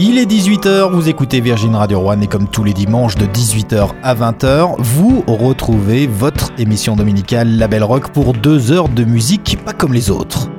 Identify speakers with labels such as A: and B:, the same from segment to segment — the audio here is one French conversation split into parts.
A: Il est 18h, vous écoutez Virgin Radio One et comme tous les dimanches de 18h à 20h, vous retrouvez votre émission dominicale Label Rock pour deux heures de musique pas comme les autres.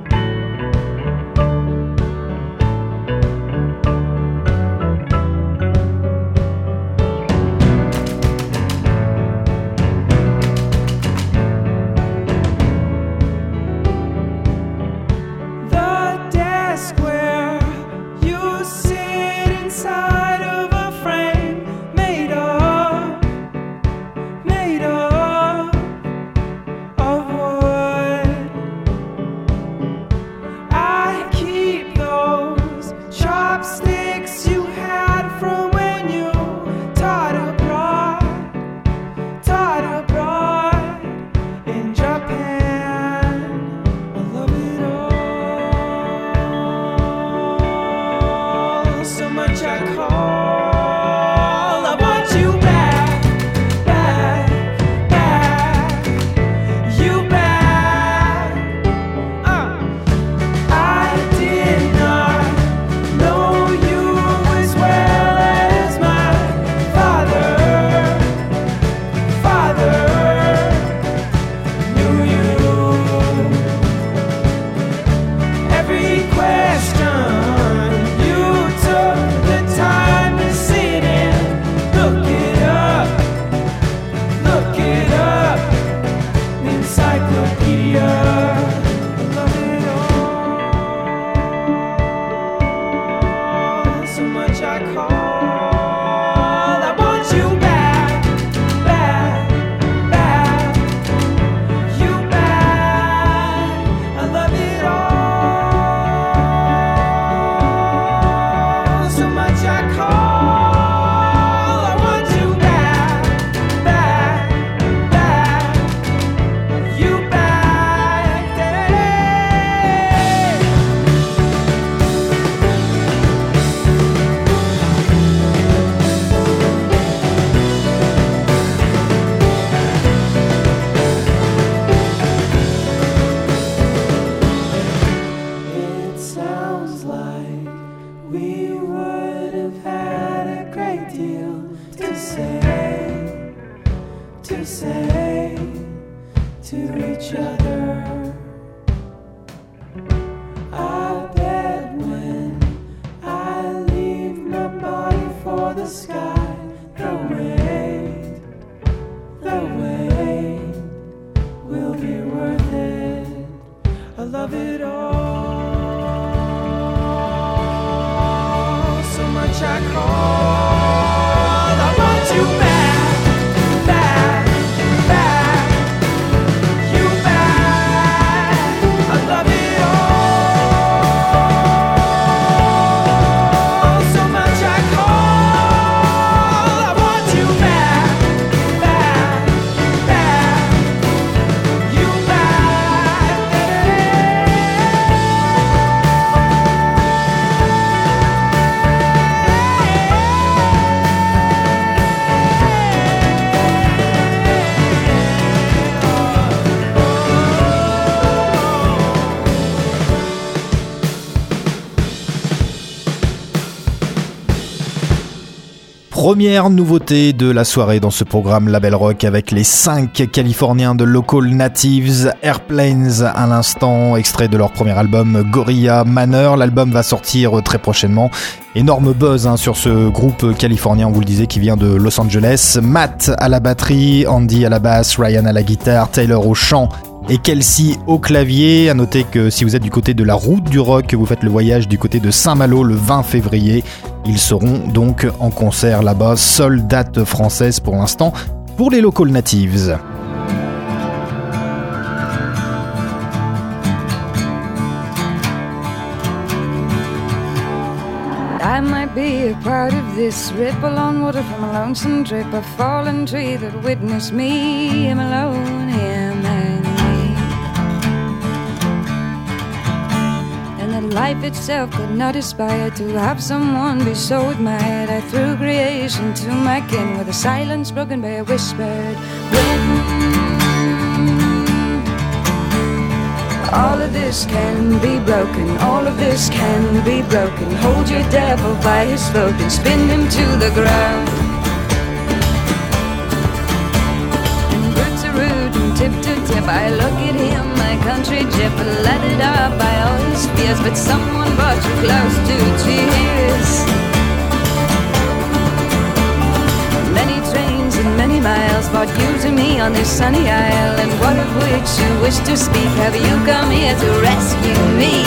A: Première nouveauté de la soirée dans ce programme Label Rock avec les 5 Californiens de Local Natives, Airplanes à l'instant, extrait de leur premier album Gorilla Manor. L'album va sortir très prochainement. Énorme buzz hein, sur ce groupe californien, on vous le disait, qui vient de Los Angeles. Matt à la batterie, Andy à la basse, Ryan à la guitare, Taylor au chant et Kelsey au clavier. À noter que si vous êtes du côté de la route du rock, vous faites le voyage du côté de Saint-Malo le 20 février, ils seront donc en concert là-bas. Seule date française pour l'instant pour les local natives. A part of this water from a lonesome a fallen tree that witnessed me. Alone here,
B: that life itself could not aspire to have someone be so admired. I threw creation to my kin with a silence broken by a whispered wind. All of this can be broken, all of this can be broken. Hold your devil by his throat and spin him to the ground. And roots are root and tip to tip. I look at him, country jip, let it up by all his fears. But someone brought you close to tears. Many trains and many miles brought you to me on this sunny isle. And what of which you wish to speak? Have you come here to rescue me?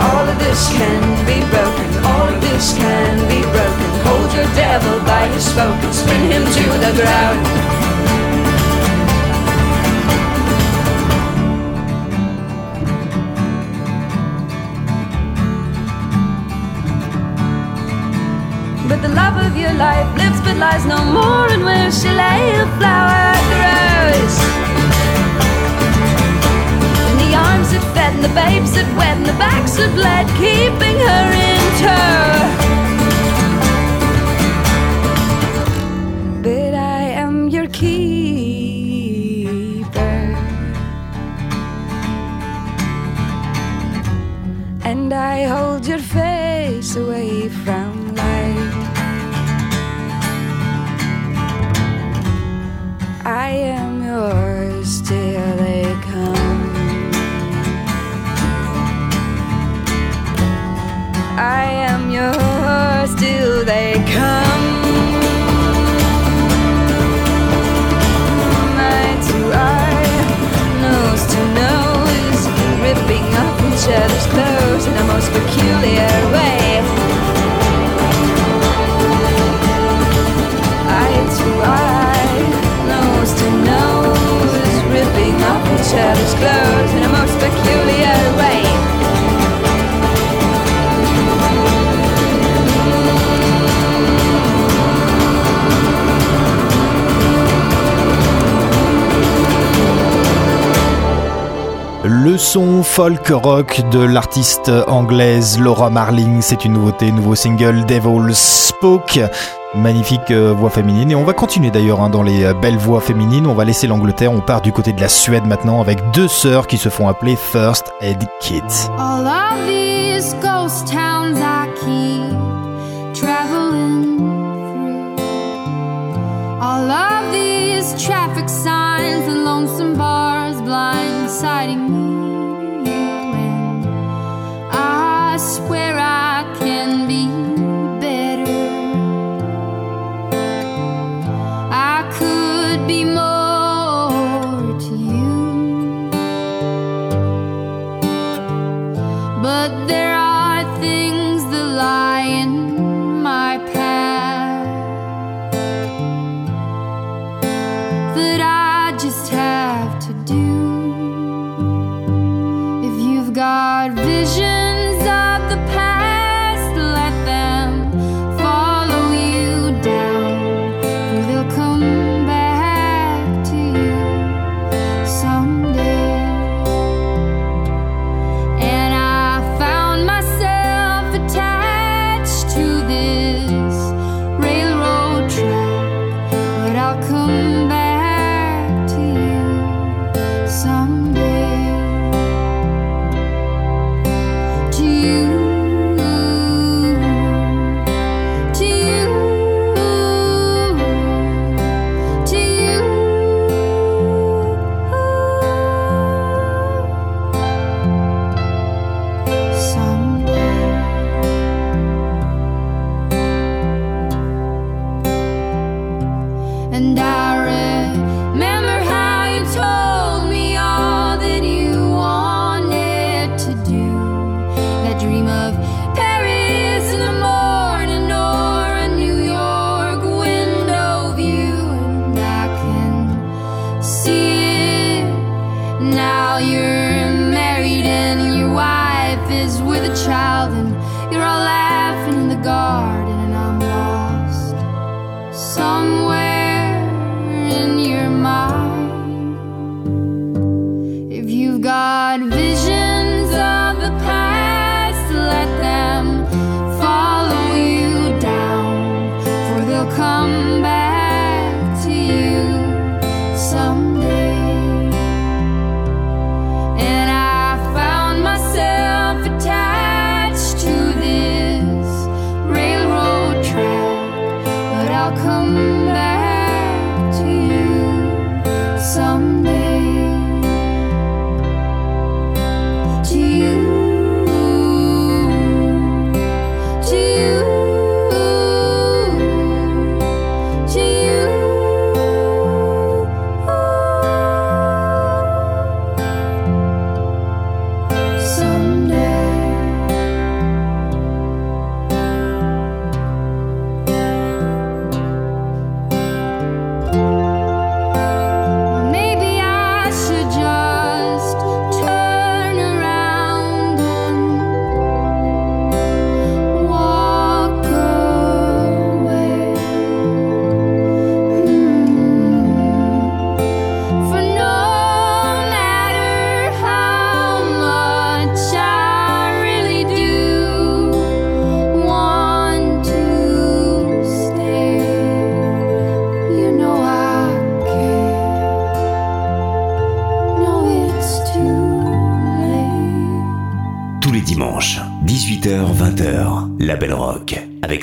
B: All of this can be broken, all of this can be broken. Hold your devil by his spoke and spin him to the ground. But the love of your life lives but lies no more, and where she lay, a flower grows. In the arms that fed, and the babes that wet, and the backs that bled, keeping her in tow. But I am your keeper, and I hold your face away from am yours till they come. I am yours till they come. Eye to eye, nose to nose, ripping up each other's clothes in the most peculiar way.
C: Le son folk rock de l'artiste anglaise Laura Marling, c'est une nouveauté, nouveau single Devil's Spoke. Magnifique euh, voix féminine. Et on va continuer d'ailleurs hein, dans les euh, belles voix féminines. On va laisser l'Angleterre. On part du côté de la Suède maintenant avec deux sœurs qui se font appeler First Aid Kids.
D: All of these ghost towns I keep traveling. All of these traffic signs and lonesome bars me.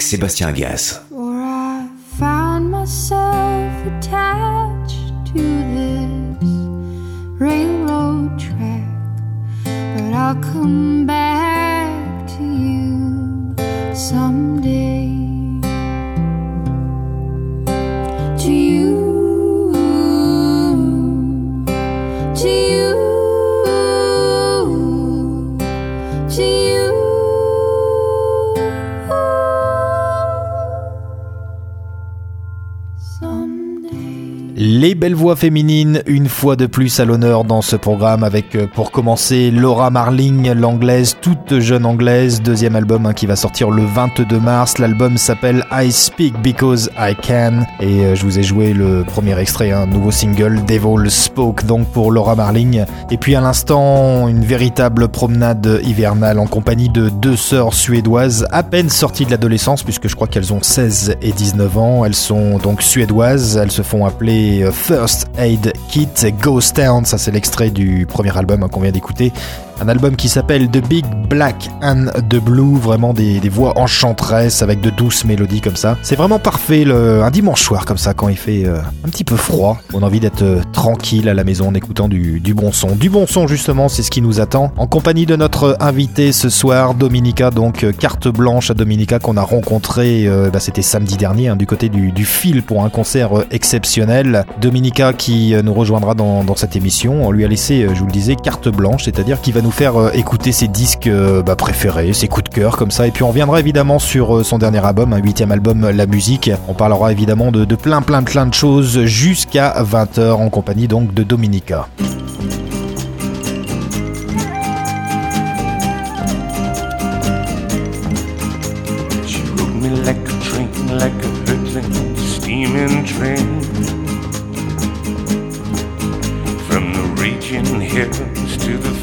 D: Sébastien Gas.
C: Féminine, une fois de plus à l'honneur dans ce programme avec euh, pour commencer Laura Marling, l'anglaise, toute jeune anglaise, deuxième album hein, qui va sortir le 22 mars. L'album s'appelle I Speak Because I Can et euh, je vous ai joué le premier extrait, un nouveau single Devil Spoke donc pour Laura Marling. Et puis à l'instant, une véritable promenade hivernale en compagnie de deux sœurs suédoises à peine sorties de l'adolescence puisque je crois qu'elles ont 16 et 19 ans. Elles sont donc suédoises, elles se font appeler euh, Aid Kit Ghost Town, ça c'est l'extrait du premier album qu'on vient d'écouter. Un album qui s'appelle The Big Black and the Blue, vraiment des, voix enchanteresses avec de douces mélodies comme ça. C'est vraiment parfait le, un dimanche soir comme ça quand il fait euh, un petit peu froid. On a envie d'être euh, tranquille à la maison en écoutant du, bon son. Du bon son justement, c'est ce qui nous attend. En compagnie de notre invité ce soir, Dominica, donc euh, carte blanche à Dominica qu'on a rencontré, bah, c'était samedi dernier, hein, du côté du, fil pour un concert exceptionnel. Dominica qui nous rejoindra dans, dans cette émission, on lui a laissé, je vous le disais, carte blanche, c'est-à-dire qu'il va nous faire euh, écouter ses disques euh, bah, préférés, ses coups de cœur comme ça. Et puis on reviendra évidemment sur euh, son dernier album, un huitième album, La Musique. On parlera évidemment de, plein plein plein de choses jusqu'à 20h en compagnie donc de Dominica.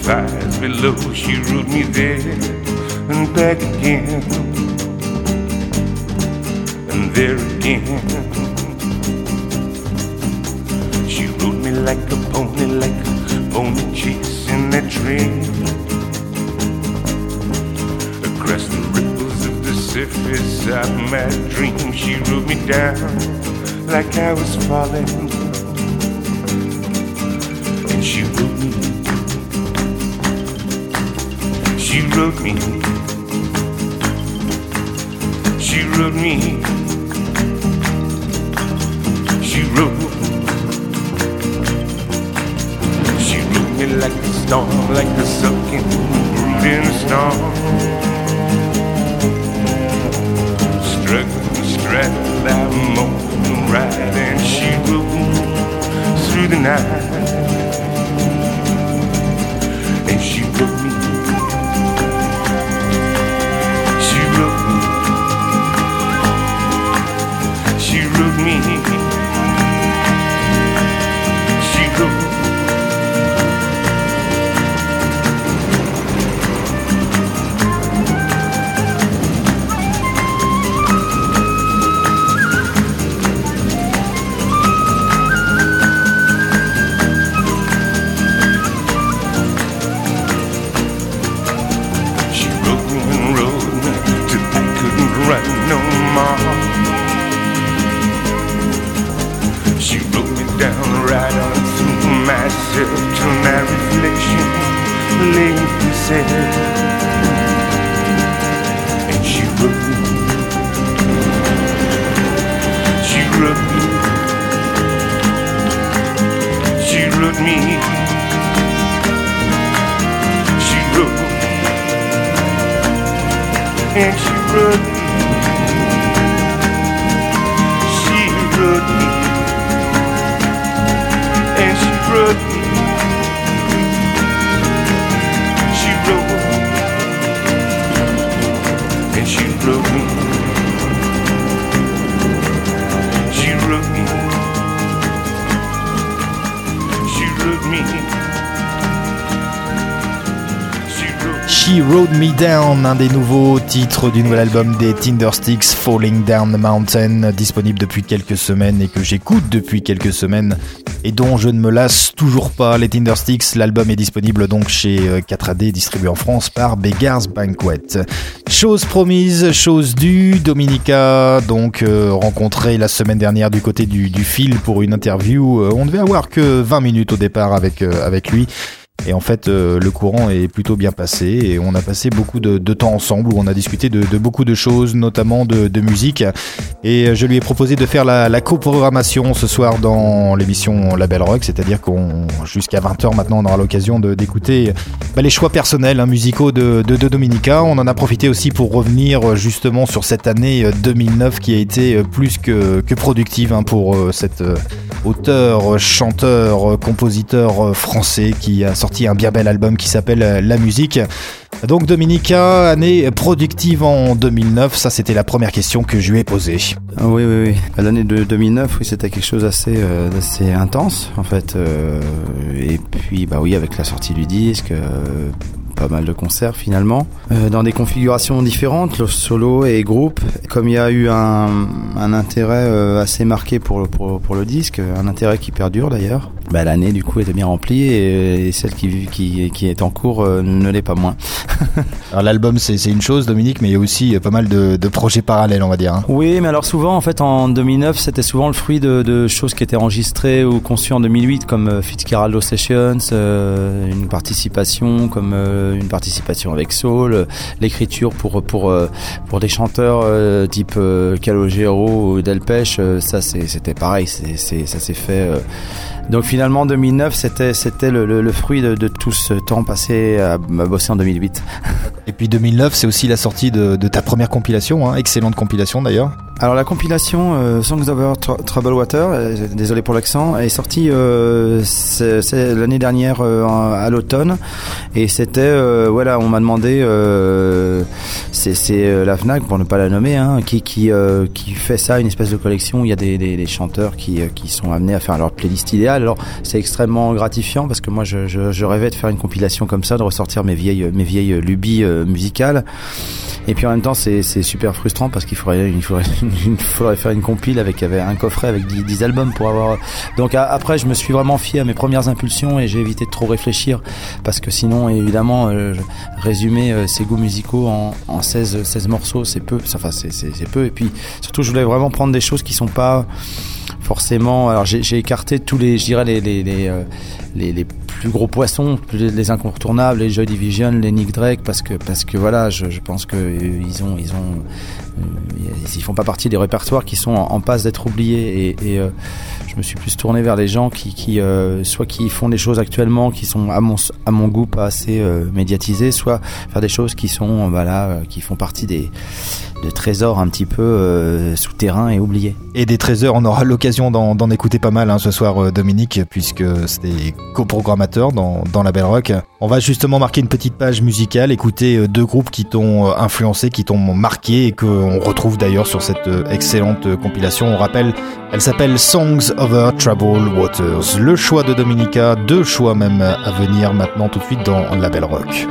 E: Fires below. She rode me there and back again, and there again. She rode me like a pony, like a pony chasing that train. Across the ripples of the surface of my dream, she rode me down like I was falling. And she she wrote me. She wrote me. She wrote. She wrote me like a storm, like a sucking, brooding storm. Struggling, straddled, I'm ride, and she wrote through the night. prove me.
C: Un des nouveaux titres du nouvel album des Tindersticks, Falling Down the Mountain, disponible depuis quelques semaines et que j'écoute depuis quelques semaines et dont je ne me lasse toujours pas. Les Tindersticks, l'album est disponible donc chez euh, 4AD, distribué en France par Beggars Banquet. Chose promise, chose due, Dominica, donc euh, rencontré la semaine dernière du côté du, du fil pour une interview. Euh, on devait avoir que 20 minutes au départ avec, euh, avec lui. Et en fait, euh, le courant est plutôt bien passé et on a passé beaucoup de, temps ensemble où on a discuté de, beaucoup de choses, notamment de, musique. Et euh, je lui ai proposé de faire la, la coprogrammation ce soir dans l'émission Label Rock, c'est-à-dire qu'on jusqu'à 20h maintenant on aura l'occasion d'écouter bah, les choix personnels hein, musicaux de, Dominica. On en a profité aussi pour revenir euh, justement sur cette année euh, 2009 qui a été plus que, que productive hein, pour euh, auteur, chanteur, compositeur français qui a sorti un bien bel album qui s'appelle euh, La musique. Donc Dominica, année productive en 2009, ça c'était la première question que je lui ai posée.
F: Oui, oui, oui. L'année de 2009, oui, c'était quelque chose d'assez, euh, d'assez intense, en fait. euh, et puis, bah oui, avec la sortie du disque, pas mal de concerts finalement, dans des configurations différentes, solo et groupe. Comme il y a eu un, intérêt assez marqué pour le disque, un intérêt qui perdure d'ailleurs, bah, l'année du coup était bien remplie et, et celle qui, qui, qui est en cours euh, ne l'est pas moins.
C: Alors l'album c'est une chose Dominique, mais il y a aussi euh, pas mal de, de projets parallèles on va dire. hein.
F: Oui, mais alors souvent, en fait, en 2009, c'était souvent le fruit de, de choses qui étaient enregistrées ou conçues en 2008, comme euh, Fitzcarraldo Sessions, euh, une participation, comme euh, une participation avec Soul, l'écriture pour pour pour des chanteurs type Calogero ou Delpech, ça c'était pareil, ça s'est fait. Donc finalement 2009 c'était c'était le, le, le fruit de, de tout ce temps passé à, bosser en 2008.
C: Et puis 2009 c'est aussi la sortie de, de ta première compilation, hein, excellente compilation d'ailleurs.
F: Alors la compilation euh, Songs Over Tr- Troubled Water, euh, désolé pour l'accent, est sortie euh, l'année dernière euh, à l'automne et c'était euh, voilà on m'a demandé c'est la Fnac pour ne pas la nommer hein, qui qui qui fait ça une espèce de collection où il y a des, des, des chanteurs qui qui sont amenés à faire leur playlist idéale. Alors c'est extrêmement gratifiant parce que moi je, je, je rêvais de faire une compilation comme ça, de ressortir mes vieilles mes vieilles lubies musicales. Et puis en même temps, c'est super frustrant parce qu'il faudrait, il faudrait, il faudrait faire une compile avec, un coffret avec 10, 10 albums pour avoir. Donc après, je me suis vraiment fié à mes premières impulsions et j'ai évité de trop réfléchir parce que sinon, évidemment, euh, résumer euh, ses goûts musicaux en, en 16, 16 morceaux, c'est peu. Enfin, c'est peu. Et puis surtout, je voulais vraiment prendre des choses qui sont pas forcément. Alors j'ai écarté tous les, je dirais les euh, plus gros poissons, les incontournables, les Joy Division, les Nick Drake, parce que parce que voilà, je, je pense que euh, ont ils ont euh, ils font pas partie des répertoires qui sont en, passe d'être oubliés. Et, et euh, je me suis plus tourné vers des gens qui qui euh, soit qui font des choses actuellement qui sont à mon à mon goût pas assez euh, médiatisées, soit faire des choses qui sont voilà euh, qui font partie des de trésors un petit peu euh, souterrains et oubliés.
C: Et des trésors, on aura l'occasion d'en écouter pas mal hein, ce soir, euh, Dominique, puisque c'était coprogrammateur dans, dans la Belle Rock. On va justement marquer une petite page musicale, écouter euh, deux groupes qui t'ont influencé, qui t'ont marqué et qu'on retrouve d'ailleurs sur cette excellente compilation. On rappelle, elle s'appelle Songs Over Troubled Waters. Le choix de Dominica, deux choix même à venir maintenant tout de suite dans la Belle Rock.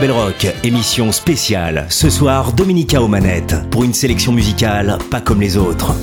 G: Label Rock, émission spéciale. Ce soir, Dominica aux manettes, pour une sélection musicale pas comme les autres.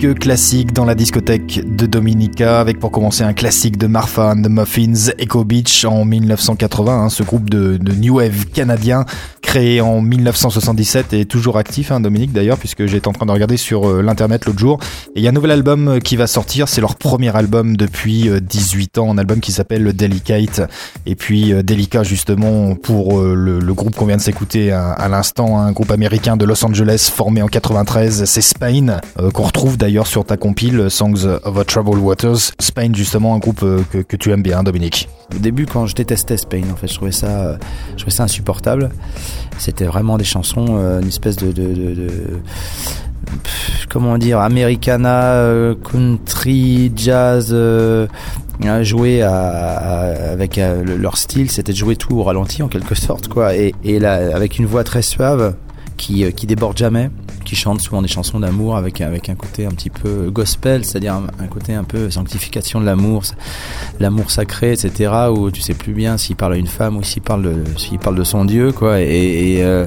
C: Disques classiques dans la discothèque de Dominica, avec pour commencer un classique de Marfa and the Muffins, Echo Beach en 1980, hein, ce groupe de New Wave canadien créé en 1977 et toujours actif, hein, Dominique d'ailleurs, puisque j'étais en train de regarder sur euh, l'internet l'autre jour. Et il y a un nouvel album euh, qui va sortir, c'est leur premier album depuis euh, 18 ans, un album qui s'appelle Delicate. Et puis euh, Delica justement pour euh, le, groupe qu'on vient de s'écouter à, à l'instant, un groupe américain de Los Angeles formé en 93, c'est Spain, euh, qu'on retrouve d'ailleurs sur ta compile Songs of a Troubled Waters. Spain justement, un groupe euh, que, tu aimes bien, Dominique.
F: Au début, quand je détestais Spain, en fait, je trouvais ça, euh, je trouvais ça insupportable. C'était vraiment des chansons, euh, une espèce de, comment dire, americana, euh, country, jazz, euh, joué à, à- avec euh, le- leur style, c'était de jouer tout au ralenti en quelque sorte, quoi, et, et là, avec une voix très suave qui, euh, qui déborde jamais, qui chante souvent des chansons d'amour avec avec un côté un petit peu gospel, c'est-à-dire un, côté un peu sanctification de l'amour, l'amour sacré, etc. Où tu sais plus bien s'il parle à une femme ou s'il parle de, parle de son Dieu, quoi. Et, et, euh,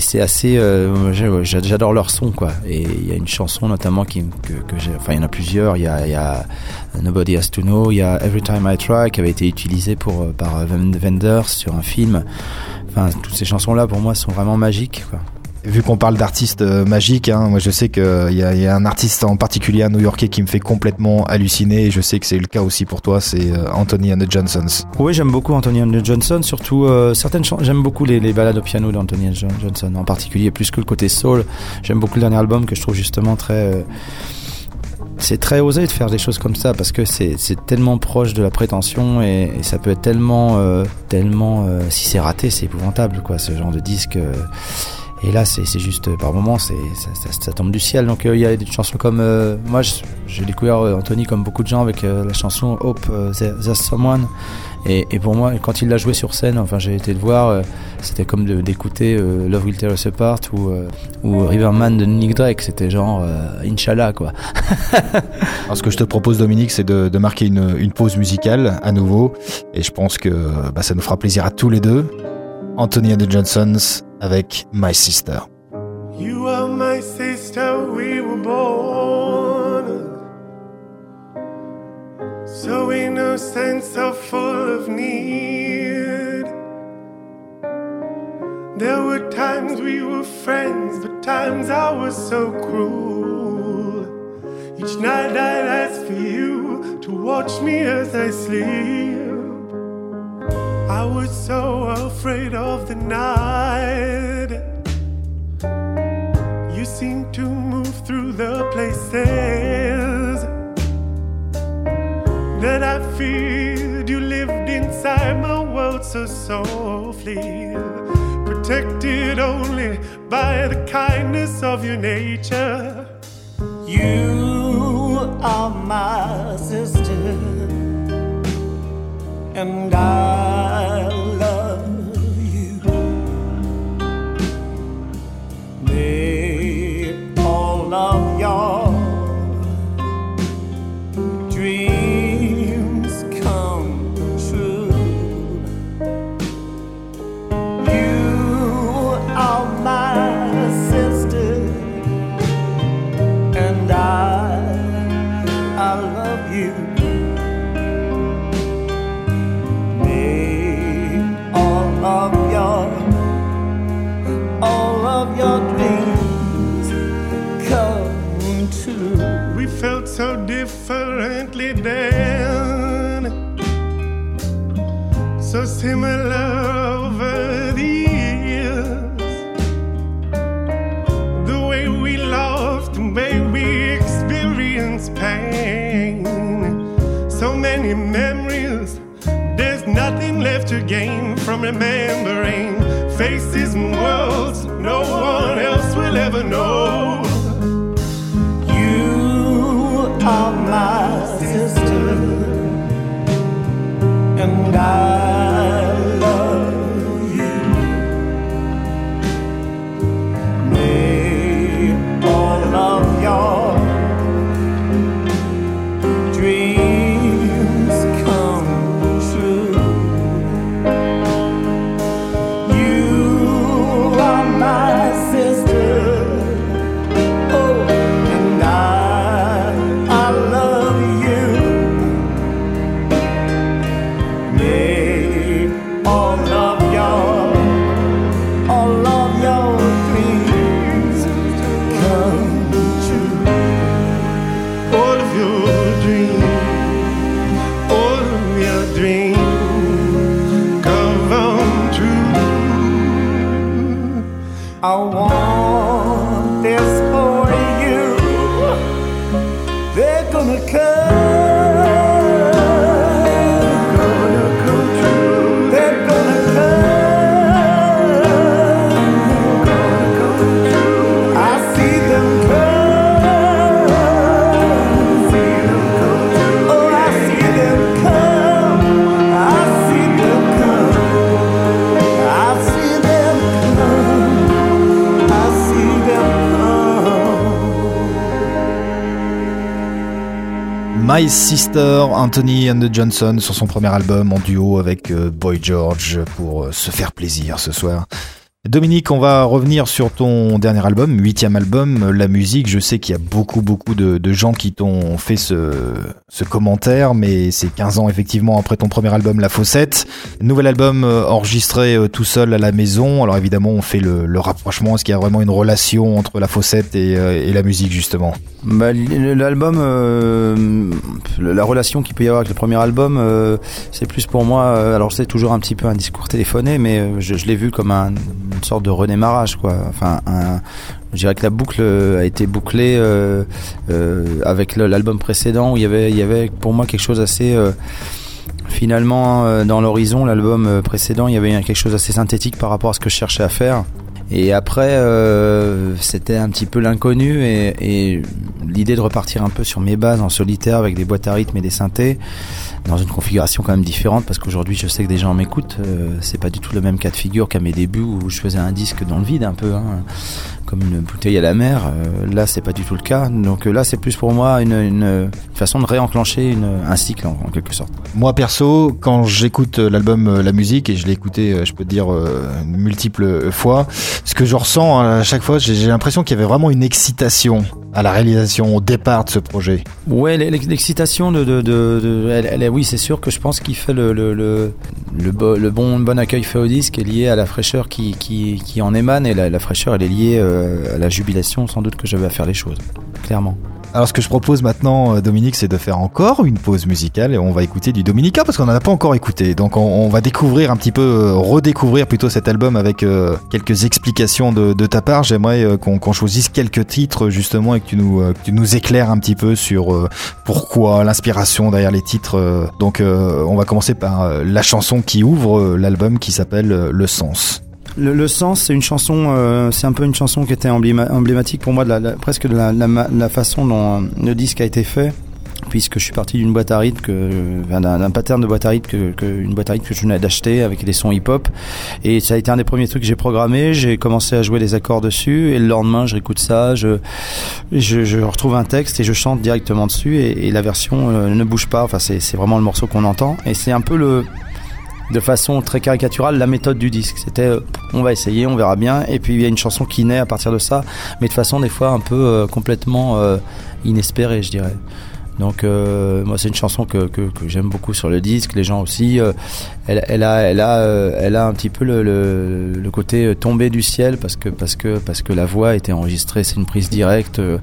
F: c'est assez, euh, j'adore leur son, quoi. Et il y a une chanson notamment qui que, que enfin il y en a plusieurs. Il y a, Nobody Has to Know, il y a Every Time I Try qui avait été utilisé pour par Wenders sur un film. Enfin toutes ces chansons là pour moi sont vraiment magiques, quoi.
C: Vu qu'on parle d'artistes euh, magiques, hein, moi je sais qu'il y, a- il y a un artiste en particulier, un New-Yorkais, qui me fait complètement halluciner, et je sais que c'est le cas aussi pour toi, c'est euh, Anthony and the Johnsons.
F: Oui, j'aime beaucoup Anthony and the Johnson, surtout euh, certaines chansons. J'aime beaucoup les, les balades au piano d'Anthony and Jo- Johnson, en particulier plus que le côté soul. J'aime beaucoup le dernier album que je trouve justement très. euh, c'est très osé de faire des choses comme ça parce que c'est tellement proche de la prétention et, ça peut être tellement euh, tellement euh, si c'est raté c'est épouvantable quoi ce genre de disque euh, et là c'est juste par moments ça, ça, ça tombe du ciel. Donc il y a des chansons comme moi j'ai découvert Anthony comme beaucoup de gens avec la chanson Hope There- There's Someone et, et pour moi quand il l'a joué sur scène enfin j'ai été le voir euh, c'était comme d'écouter euh, Love Will Tear Us Apart ou euh, ou Riverman de Nick Drake c'était genre euh, Inch'Allah quoi
C: Alors ce que je te propose Dominique, c'est de, de marquer une, une pause musicale à nouveau, et je pense que bah, ça nous fera plaisir à tous les deux. Anthony and the Johnsons avec My Sister.
H: You are my sister, we were born so innocent, so full of need. There were times we were friends, but times I was so cruel. Each night I'd ask for you to watch me as I sleep. I was so afraid of the night. You seemed to move through the places that I feared. You lived inside my world so softly, protected only by the kindness of your nature.
I: You are my sister, and I love you. May all of
H: so similar over the years. The way we loved, the way we experienced pain. So many memories, there's nothing left to gain from remembering faces and
I: My Sister,
C: Anthony and Johnson sur son premier album en duo avec euh, Boy George pour euh, se faire plaisir ce soir. Dominique, on va revenir sur ton dernier album, huitième album, la musique. Je sais qu'il y a beaucoup, beaucoup de, gens qui t'ont fait ce, commentaire, mais c'est 15 ans effectivement après ton premier album, La Fossette. Nouvel album euh, enregistré euh, tout seul à la maison. Alors évidemment, on fait le, rapprochement. Est-ce qu'il y a vraiment une relation entre La Fossette et, euh, la musique justement?
F: Bah, L'album, la relation qu'il peut y avoir avec le premier album, c'est plus pour moi. alors c'est toujours un petit peu un discours téléphoné, mais je l'ai vu comme un- une sorte de redémarrage, quoi. Enfin, je dirais que la boucle euh, a été bouclée euh, euh, avec l'album précédent où il y avait, il y avait pour moi quelque chose assez finalement dans l'horizon. L'album précédent, il y avait quelque chose assez synthétique par rapport à ce que je cherchais à faire. Et après, euh, c'était un petit peu l'inconnu et, l'idée de repartir un peu sur mes bases en solitaire avec des boîtes à rythme et des synthés dans une configuration quand même différente parce qu'aujourd'hui je sais que des gens m'écoutent. Euh, c'est pas du tout le même cas de figure qu'à mes débuts où je faisais un disque dans le vide un peu, hein, comme une bouteille à la mer. Euh, là, c'est pas du tout le cas. Donc euh, là, c'est plus pour moi une, une façon de réenclencher une, un cycle en, en quelque sorte.
C: Moi perso, quand j'écoute euh, l'album euh, La Musique, et je l'ai écouté, je peux te dire, multiples fois, ce que je ressens à chaque fois, j'ai l'impression qu'il y avait vraiment une excitation à la réalisation, au départ de ce projet.
F: Ouais, l'ex- l'excitation de, de, de, de- elle, elle oui, c'est sûr que je pense qu'il fait le, le, le, le, bo- le bon, bon accueil fait au disque est lié à la fraîcheur qui, qui, qui en émane et la, la fraîcheur elle est liée euh, la jubilation sans doute que j'avais à faire les choses, clairement.
C: Alors ce que je propose maintenant, euh, Dominique, c'est de faire encore une pause musicale et on va écouter du Dominica parce qu'on n'en a pas encore écouté. Donc on, va découvrir un petit peu, euh, redécouvrir plutôt cet album avec quelques explications de, ta part. J'aimerais qu'on choisisse quelques titres justement et que tu nous, que tu nous éclaires un petit peu sur pourquoi, l'inspiration derrière les titres. Donc on va commencer par la chanson qui ouvre l'album qui s'appelle Le Sens.
F: Le, sens, c'est une chanson, euh, c'est un peu une chanson qui était embléma- emblématique pour moi, presque de la, façon dont euh, le disque a été fait, puisque je suis parti d'une boîte à rythme, d'un pattern de boîte à rythme, que, une boîte à rythme que je venais d'acheter avec des sons hip-hop, et ça a été un des premiers trucs que j'ai programmé. J'ai commencé à jouer des accords dessus, et le lendemain, je réécoute ça, je, retrouve un texte et je chante directement dessus, et, la version euh, ne bouge pas. Enfin, c'est vraiment le morceau qu'on entend, et c'est un peu le de façon très caricaturale la méthode du disque. C'était euh, on va essayer, on verra bien. Et puis il y a une chanson qui naît à partir de ça, mais de façon des fois un peu euh, complètement euh, inespérée, je dirais. Donc euh, moi c'est une chanson que, que, que j'aime beaucoup sur le disque, les gens aussi. euh, elle, elle a elle a euh, elle a un petit peu le, le, le côté tombé du ciel parce que parce que parce que la voix était enregistrée, c'est une prise directe et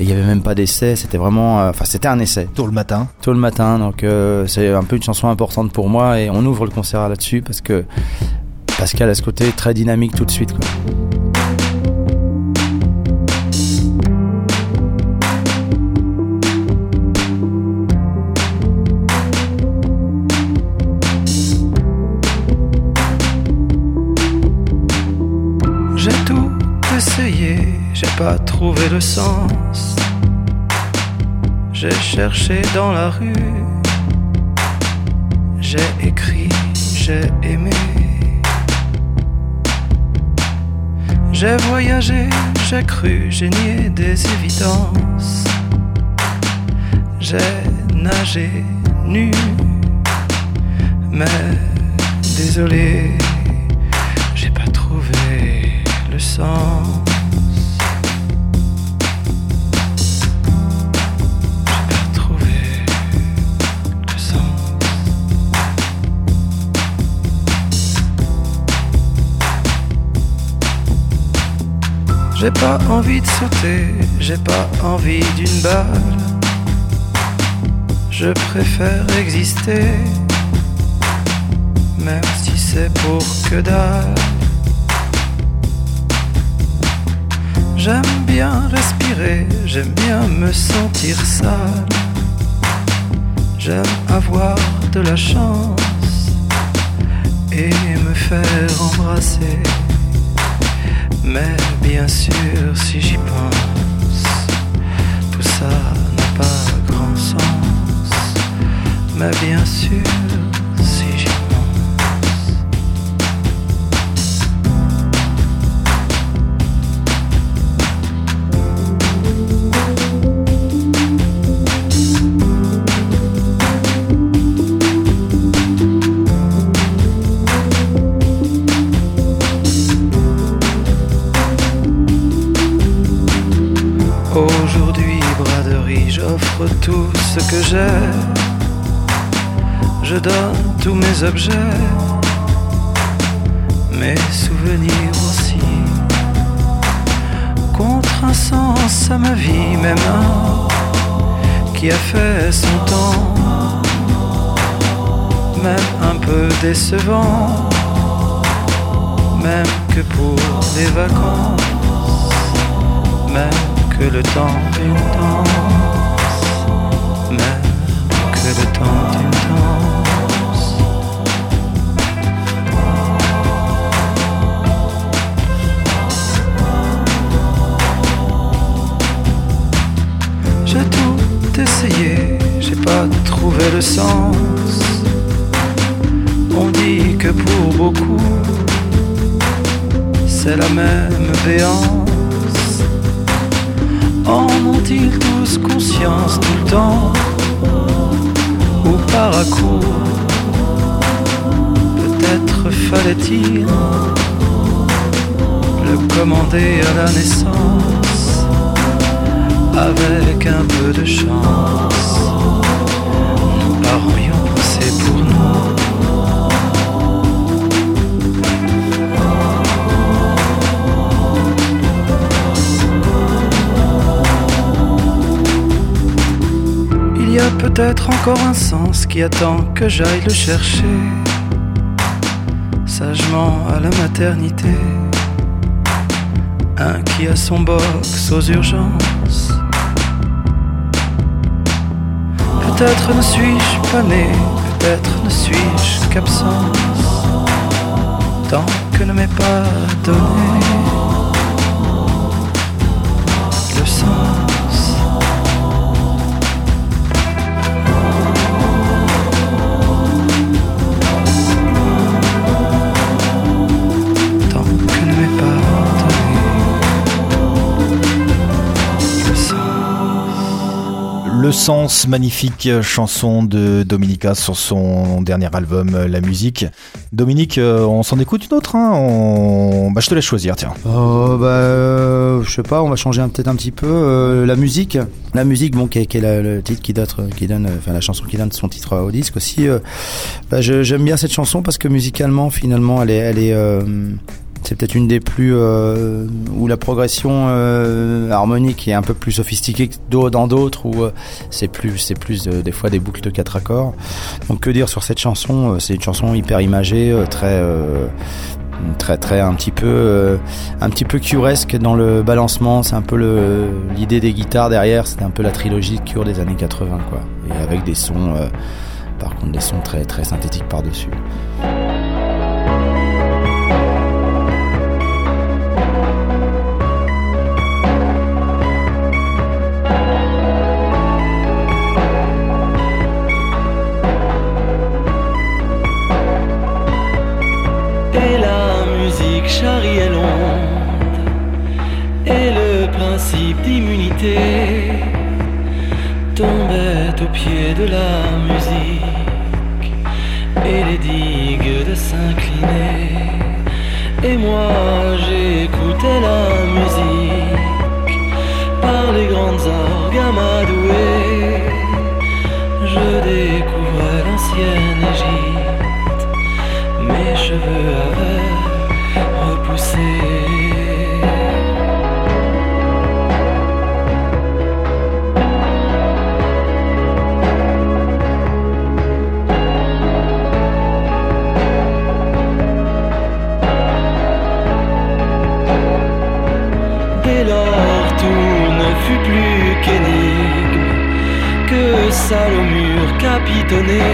F: il y avait même pas d'essai. C'était vraiment enfin c'était un essai
C: Tôt le matin.
F: tôt le matin. Donc c'est un peu une chanson importante pour moi et on ouvre le concert là-dessus parce que parce qu'elle a ce côté très dynamique tout de suite. Quoi.
J: Pas trouvé le sens. J'ai cherché dans la rue, j'ai écrit, j'ai aimé. J'ai voyagé, j'ai cru, j'ai nié des évidences. J'ai nagé nu, mais désolé, j'ai pas trouvé le sens. J'ai pas envie de sauter, j'ai pas envie d'une balle. Je préfère exister, même si c'est pour que dalle. J'aime bien respirer, j'aime bien me sentir sale. J'aime avoir de la chance et me faire embrasser. Mais bien sûr, si j'y pense, tout ça n'a pas grand sens. Mais bien sûr, tout ce que j'ai. Je donne tous mes objets, mes souvenirs aussi. Contre un sens à ma vie, même un qui a fait son temps, même un peu décevant, même que pour des vacances même que le temps danse, même que. J'ai tout essayé, j'ai pas trouvé le sens. On dit que pour beaucoup, c'est la même béance. En ont-ils tous conscience tout le temps? Ou par à coup Peut-être fallait-il le commander à la naissance avec un peu de chance. Nos parents Peut-être encore un sens qui attend que j'aille le chercher sagement à la maternité. Un qui a son box aux urgences. Peut-être ne suis-je pas né, peut-être ne suis-je qu'absence. Tant que ne m'est pas donné Le sens,
C: magnifique chanson de Dominica sur son dernier album, euh, La Musique. Dominique, euh, on s'en écoute une autre hein bah, Je te laisse choisir, tiens.
F: Oh, bah, euh, je sais pas, on va changer peut-être un petit peu la musique. La musique, bon, qui est, la- le titre qui donne, qui donne, enfin la chanson qui donne son titre au disque aussi. bah, j'aime bien cette chanson parce que musicalement, finalement, elle est, elle est, c'est peut-être une des plus euh, où la progression euh, harmonique est un peu plus sophistiquée que dans d'autres où euh, c'est plus, c'est plus des fois des boucles de quatre accords. Donc que dire sur cette chanson C'est une chanson hyper imagée, très très très un petit peu un petit peu curesque dans le balancement. C'est un peu l'idée des guitares derrière. C'était un peu la trilogie de Cure des années 80 quoi. Et avec des sons par contre des sons très très synthétiques par dessus
J: d'immunité Tombait au pied de la musique Et les digues de s'incliner Et moi j'écoutais la musique Par les grandes orgues amadouées Je découvrais l'ancienne Égypte mes cheveux avaient repoussé. Que salle au mur capitonné,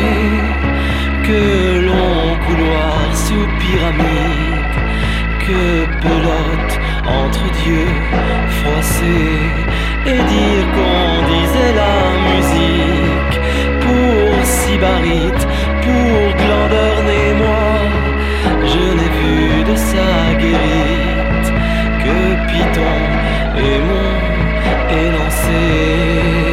J: que long couloir sous pyramide, que pelote entre dieux froissés, et dire qu'on disait la musique pour Sybarite, pour Glandorne moi, je n'ai vu de sa guérite que Python et mon élancé.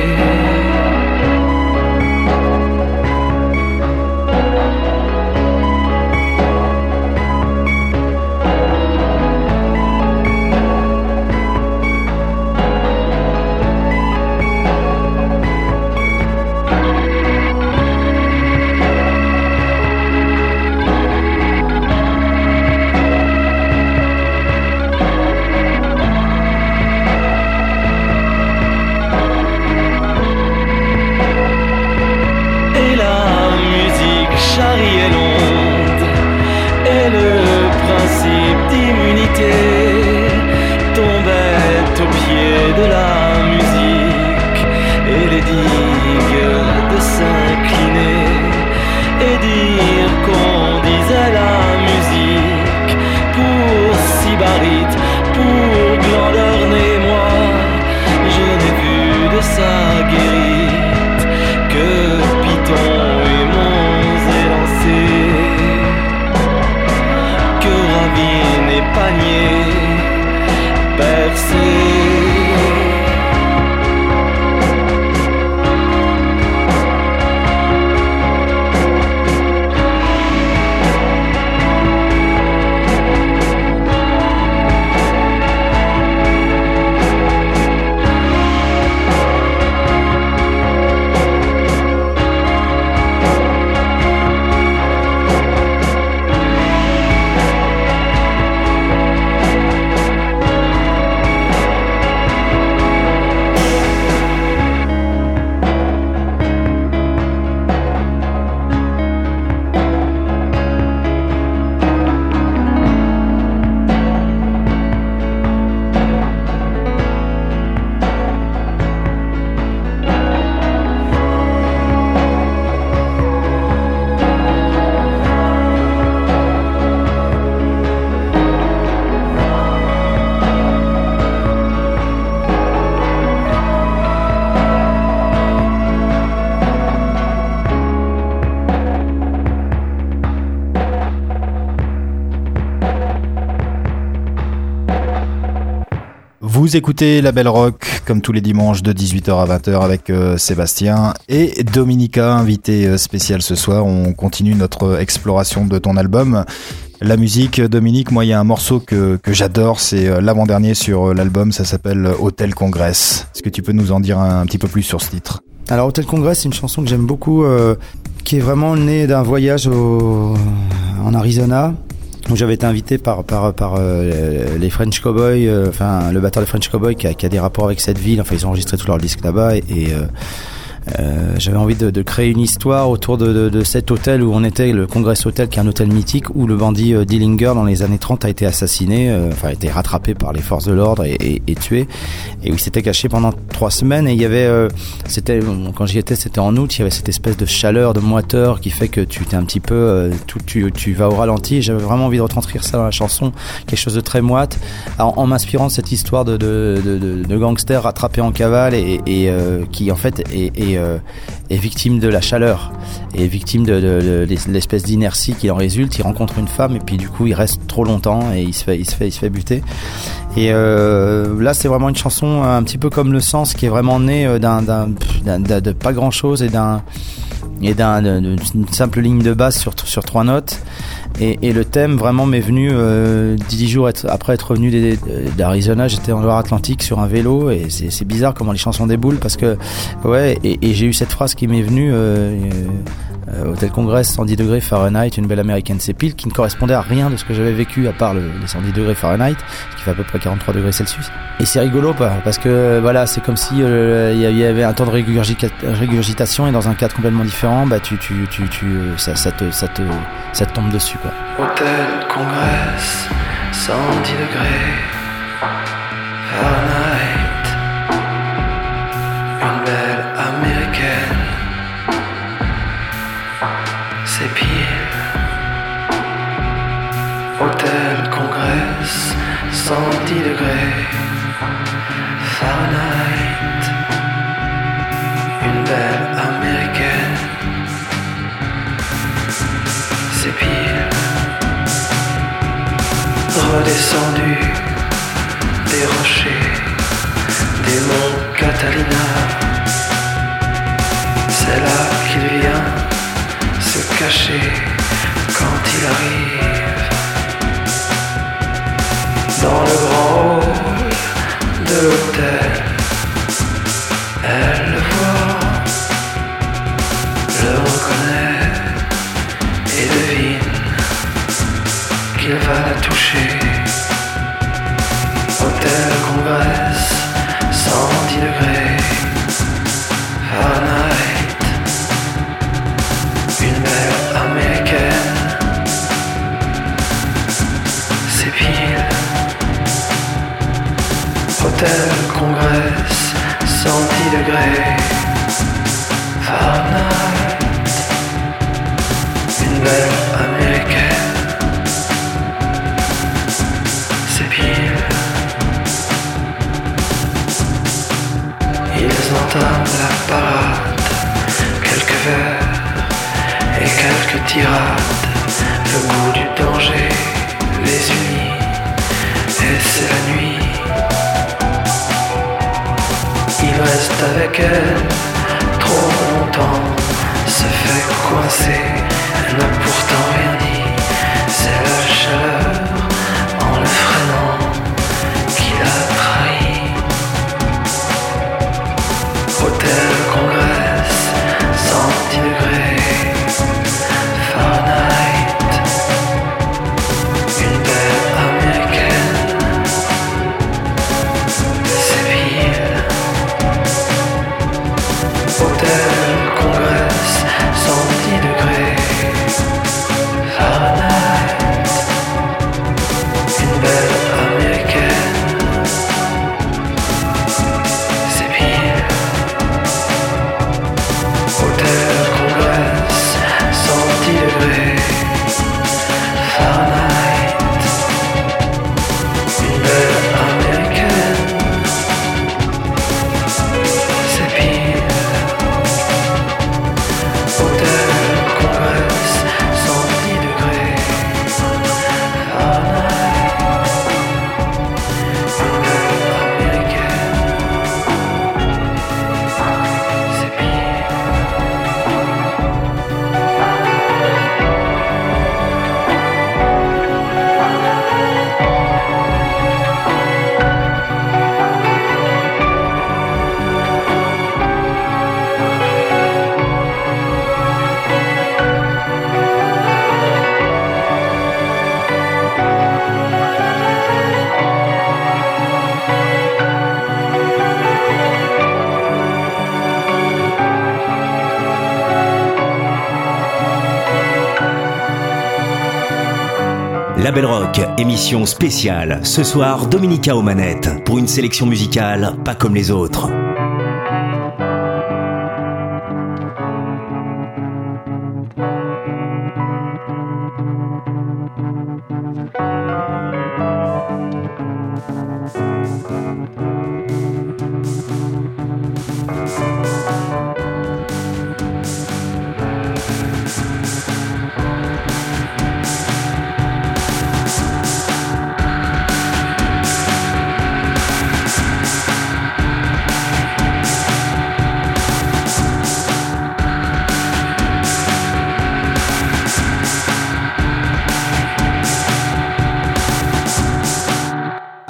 C: Vous écoutez La Belle Rock comme tous les dimanches de 18h à 20h avec euh, Sébastien et Dominica, invité euh, spécial ce soir. On continue notre exploration de ton album. La musique, Dominique, moi il y a un morceau que, j'adore, c'est euh, l'avant-dernier sur euh, l'album, ça s'appelle Hôtel Congress. Est-ce que tu peux nous en dire un, petit peu plus sur ce titre?
F: Alors Hôtel Congress, c'est une chanson que j'aime beaucoup, euh, qui est vraiment née d'un voyage en Arizona. J'avais été invité par par par euh, les French Cowboys, euh, enfin le batteur des French Cowboys qui a, qui a des rapports avec cette ville. Enfin ils ont enregistré tous leurs disques là-bas et, et, euh, euh, j'avais envie de, créer une histoire autour de, cet hôtel où on était, le Congress Hotel, qui est un hôtel mythique où le bandit euh, Dillinger dans les années 30 a été assassiné, euh, enfin a été rattrapé par les forces de l'ordre et, tué, et où il s'était caché pendant trois semaines. Et il y avait, c'était quand j'y étais, c'était en août, il y avait cette espèce de chaleur, de moiteur qui fait que tu t'es un petit peu, tout, tu, tu vas au ralenti. J'avais vraiment envie de retranscrire ça dans la chanson, quelque chose de très moite, en, m'inspirant de cette histoire de, de, gangster rattrapé en cavale et, et qui en fait est, euh, est victime de la chaleur et victime de, l'espèce d'inertie qui en résulte. Il rencontre une femme et puis du coup il reste trop longtemps et il se fait, il se fait, il se fait buter. Et euh, là c'est vraiment une chanson un petit peu comme le sens qui est vraiment né euh, d'un- d'un- de pas grand chose et d'un et d'un d'une simple ligne de basse sur sur trois notes. Et, le thème vraiment m'est venu euh, dix jours être- après être revenu des- d'Arizona j'étais en Loire-Atlantique sur un vélo et c'est bizarre comment les chansons déboulent parce que ouais et, j'ai eu cette phrase qui m'est venue euh, euh, Hôtel Congress 110 degrés Fahrenheit une belle américaine c'est pile qui ne correspondait à rien de ce que j'avais vécu à part le- les 110 degrés Fahrenheit ce qui fait à peu près 43 degrés Celsius et c'est rigolo parce que voilà c'est comme si euh, il y avait un temps de régurgita- régurgitation et dans un cadre complètement différent bah tu tu tu, tu ça, ça te ça te ça te tombe dessus quoi
K: Hôtel Congress, 110 degrés Fahrenheit. Hôtel Congress, 110 degrés Fahrenheit. Une belle américaine. C'est pire. Redescendu des rochers, des monts Catalina. C'est là qu'il vient se cacher quand il arrive. Dans le grand de l'hôtel, elle le voit, le reconnaît et devine qu'il va la toucher. Hôtel Congress, 110 degrés tirades. Le goût du danger les unit, et c'est la nuit. Il reste avec elle trop longtemps, se fait coincer, elle n'a pourtant rien dit. C'est la
L: Label Rock, émission spéciale. Ce soir, Dominica aux manettes. Pour une sélection musicale pas comme les autres.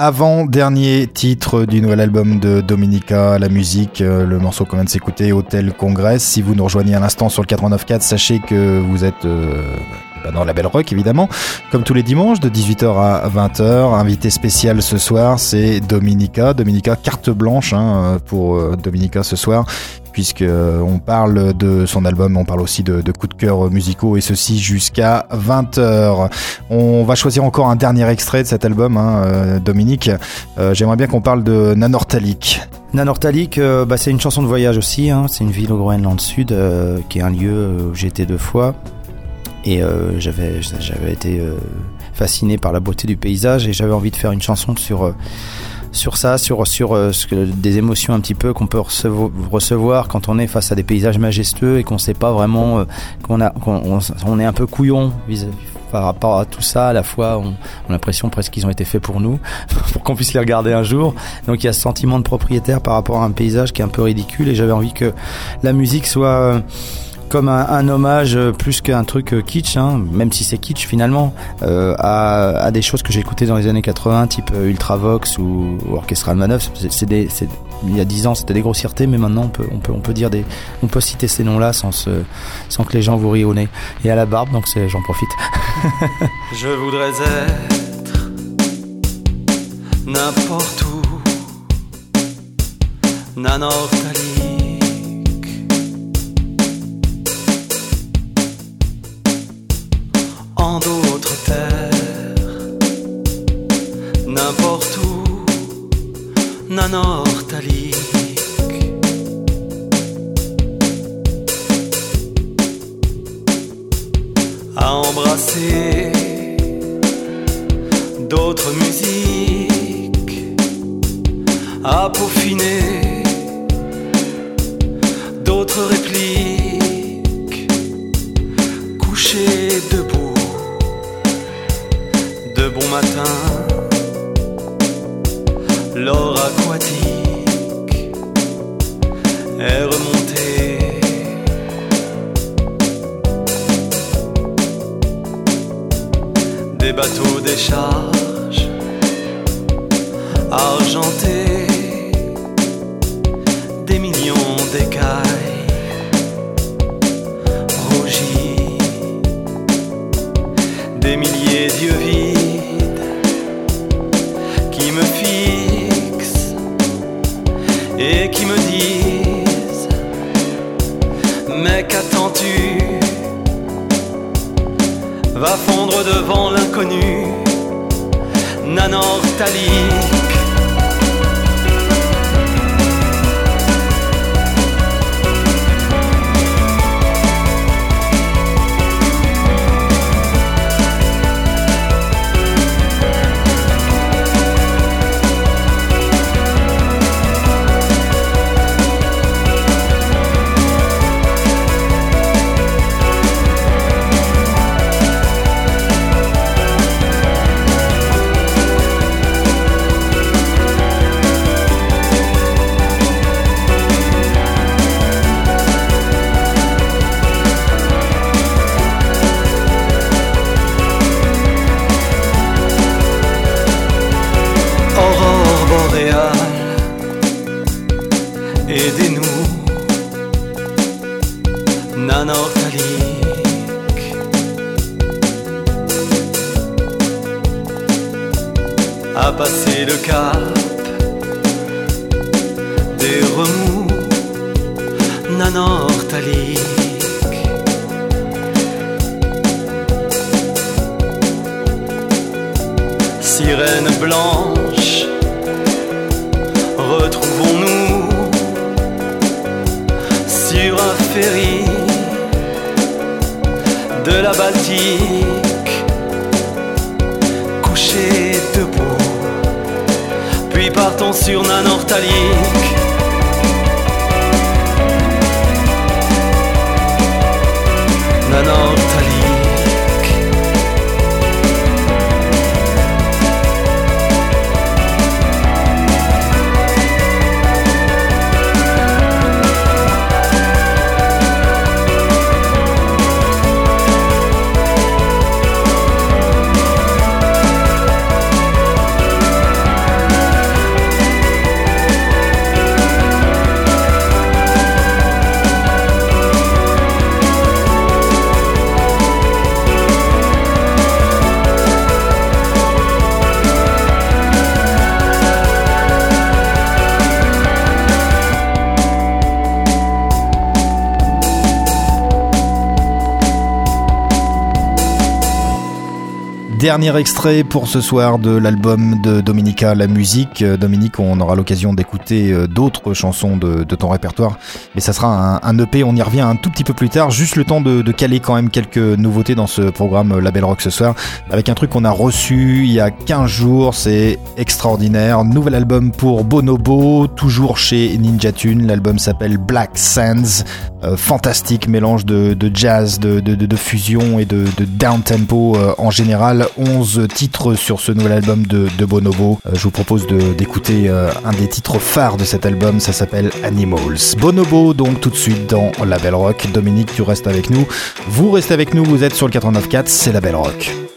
C: Avant-dernier titre du nouvel album de Dominica, la musique, euh, le morceau qu'on vient de s'écouter, Hôtel Congress. Si vous nous rejoignez à l'instant sur le 89.4, sachez que vous êtes euh, bah, dans la Belle Rock évidemment, comme tous les dimanches de 18h à 20h. Invité spécial ce soir, c'est Dominica. Dominica, carte blanche hein, pour euh, Dominica ce soir puisque euh, on parle de son album, on parle aussi de, coups de cœur musicaux et ceci jusqu'à 20h. On va choisir encore un dernier extrait de cet album, hein, euh, Dominique. Euh, J'aimerais bien qu'on parle de Nanortalik.
F: Nanortalik, euh, bah, c'est une chanson de voyage aussi. Hein. C'est une ville au Groenland Sud, euh, qui est un lieu où été deux fois. Et euh, j'avais été euh, fasciné par la beauté du paysage et j'avais envie de faire une chanson sur euh, sur ça, sur sur euh, des émotions un petit peu qu'on peut recevo- recevoir quand on est face à des paysages majestueux et qu'on sait pas vraiment euh, qu'on qu'on on, on est un peu couillon vis-à-vis par rapport à tout ça, à la fois on, on a l'impression presque qu'ils ont été faits pour nous, pour qu'on puisse les regarder un jour. Donc il y a ce sentiment de propriétaire par rapport à un paysage qui est un peu ridicule et j'avais envie que la musique soit euh, comme un, hommage euh, plus qu'un truc euh, kitsch, hein, même si c'est kitsch finalement, euh, à, des choses que j'ai écoutées dans les années 80, type Ultravox ou, Orchestral Manœuvre. Il y a 10 ans, c'était des grossièretés, mais maintenant on peut, on peut, on peut dire des, on peut citer ces noms-là sans, sans que les gens vous rient au nez et à la barbe. Donc j'en profite.
J: Je voudrais être n'importe où. Sirène blanche, retrouvons-nous sur un ferry de la Baltique, couché debout, puis partons sur Nanortalique.
C: Dernier extrait pour ce soir de l'album de Dominica La Musique. Euh, Dominique, on aura l'occasion d'écouter euh, d'autres chansons de, de ton répertoire, mais ça sera un, EP, on y revient un tout petit peu plus tard, juste le temps de, caler quand même quelques nouveautés dans ce programme Label Rock ce soir, avec un truc qu'on a reçu il y a 15 jours, c'est extraordinaire. Nouvel album pour Bonobo, toujours chez Ninja Tune, l'album s'appelle Black Sands, Euh, fantastique mélange de, jazz, de, fusion et de, down tempo euh, en général. 11 titres sur ce nouvel album de, Bonobo. Euh, je vous propose d'écouter euh, un des titres phares de cet album, ça s'appelle Animals. Bonobo donc tout de suite dans La Belle Rock. Dominique, tu restes avec nous. Vous restez avec nous, vous êtes sur le 89.4, c'est La Belle Rock.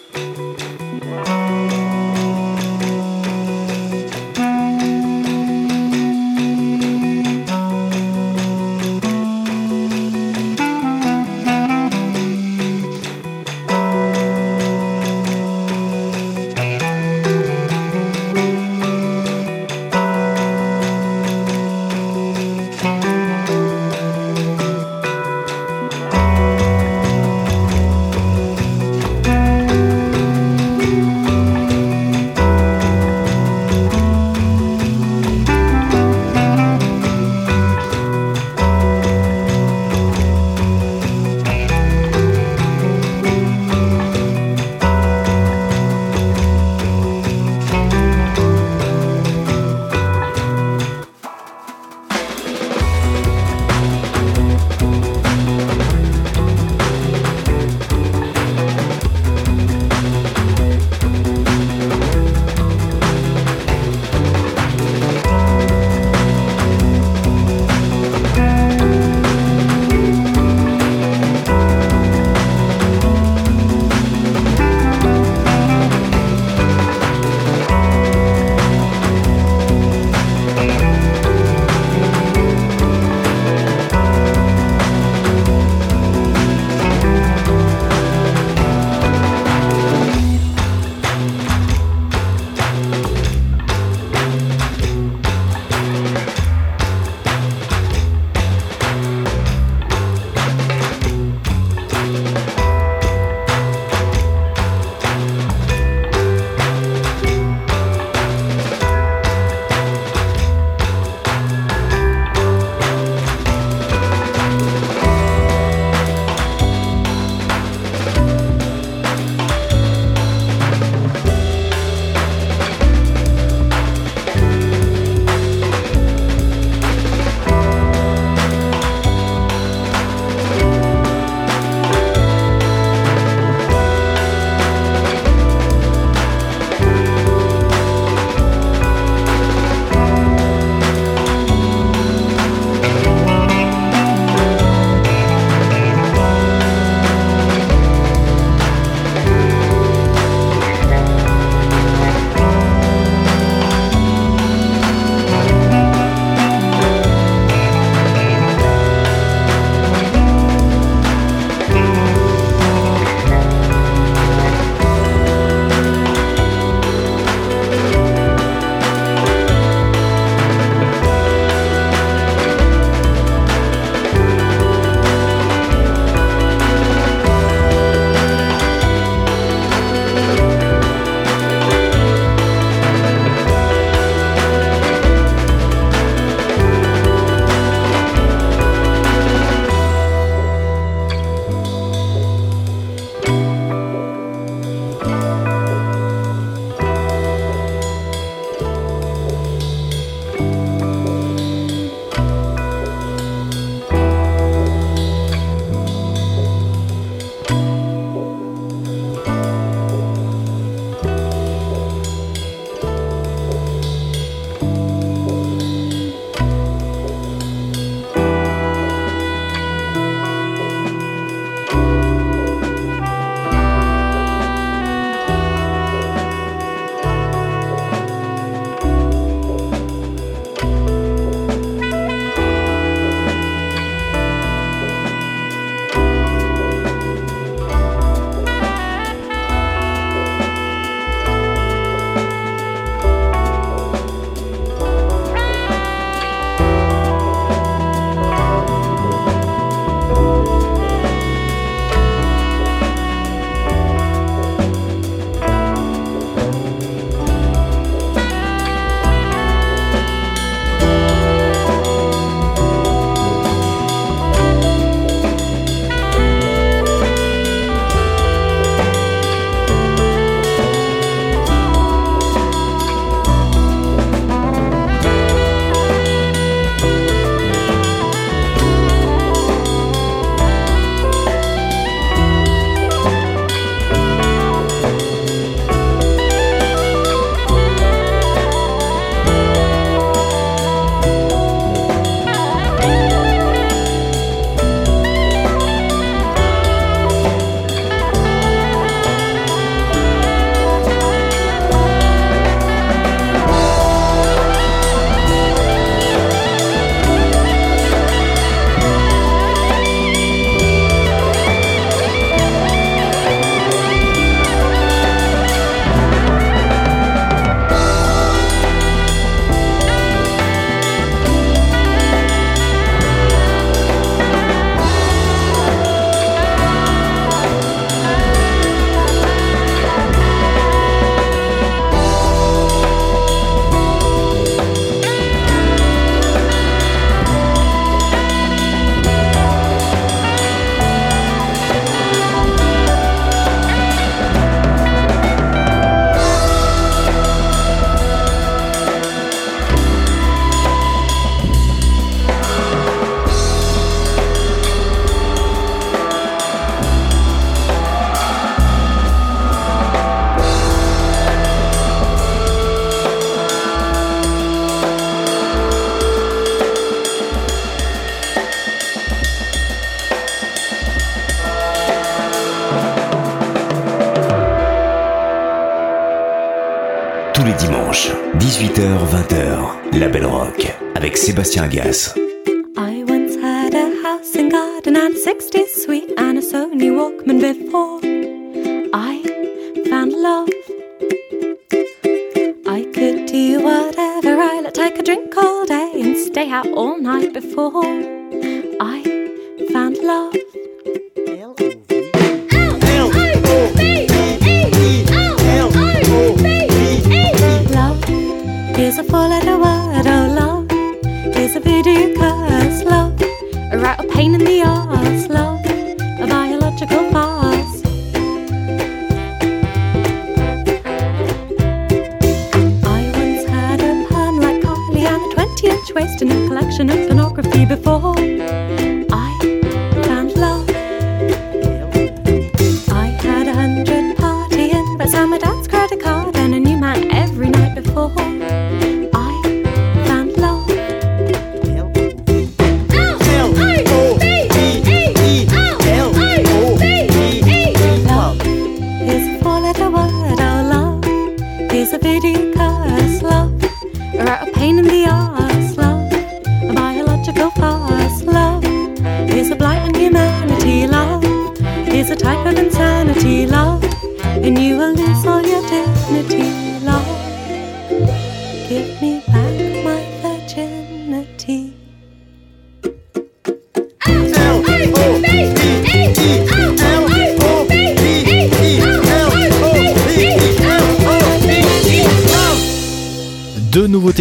M: Sébastien Gas.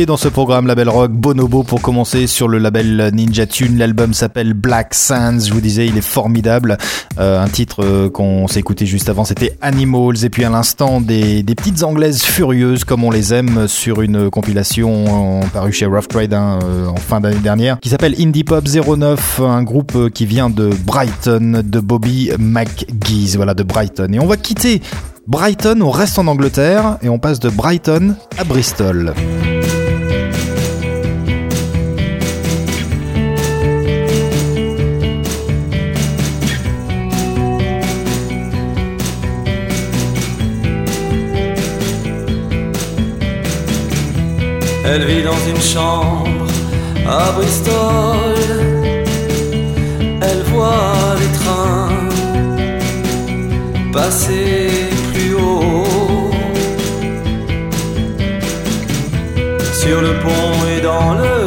C: Dans ce programme Label Rock, Bonobo pour commencer sur le label Ninja Tune. L'album s'appelle Black Sands. Je vous disais, il est formidable. Euh, un titre euh, qu'on s'est écouté juste avant, c'était Animals. Et puis à l'instant, des, petites anglaises furieuses comme on les aime sur une compilation parue chez Rough Trade hein, euh, en fin d'année dernière qui s'appelle Indie Pop 09, un groupe qui vient de Brighton, de Bobby McGee's. Voilà, de Brighton. Et on va quitter Brighton, on reste en Angleterre et on passe de Brighton à Bristol.
J: Elle vit dans une chambre à Bristol. Elle voit les trains passer plus haut. Sur le pont et dans le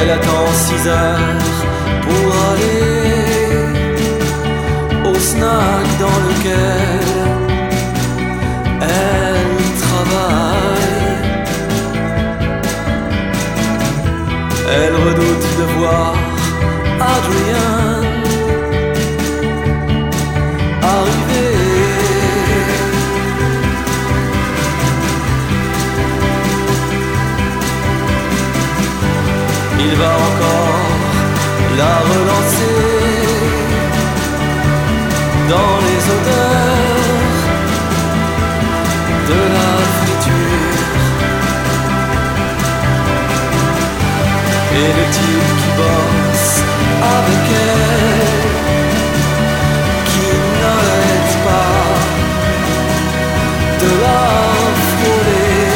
J: Elle attend six heures pour aller au snack dans lequel elle travaille. Elle redoute de voir Et le type qui bosse avec elle, qui n'arrête pas de la frôler.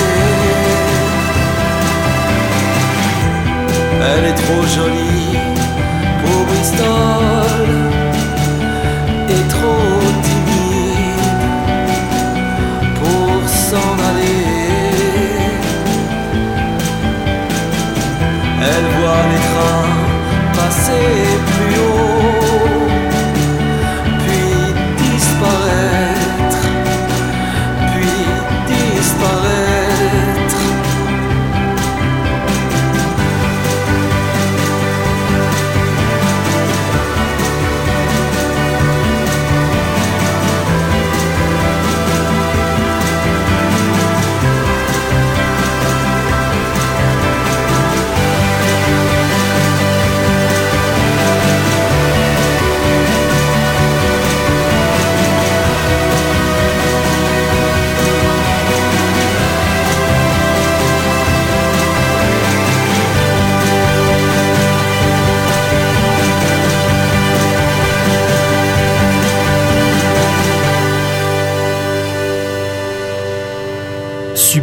J: Elle est trop jolie passer plus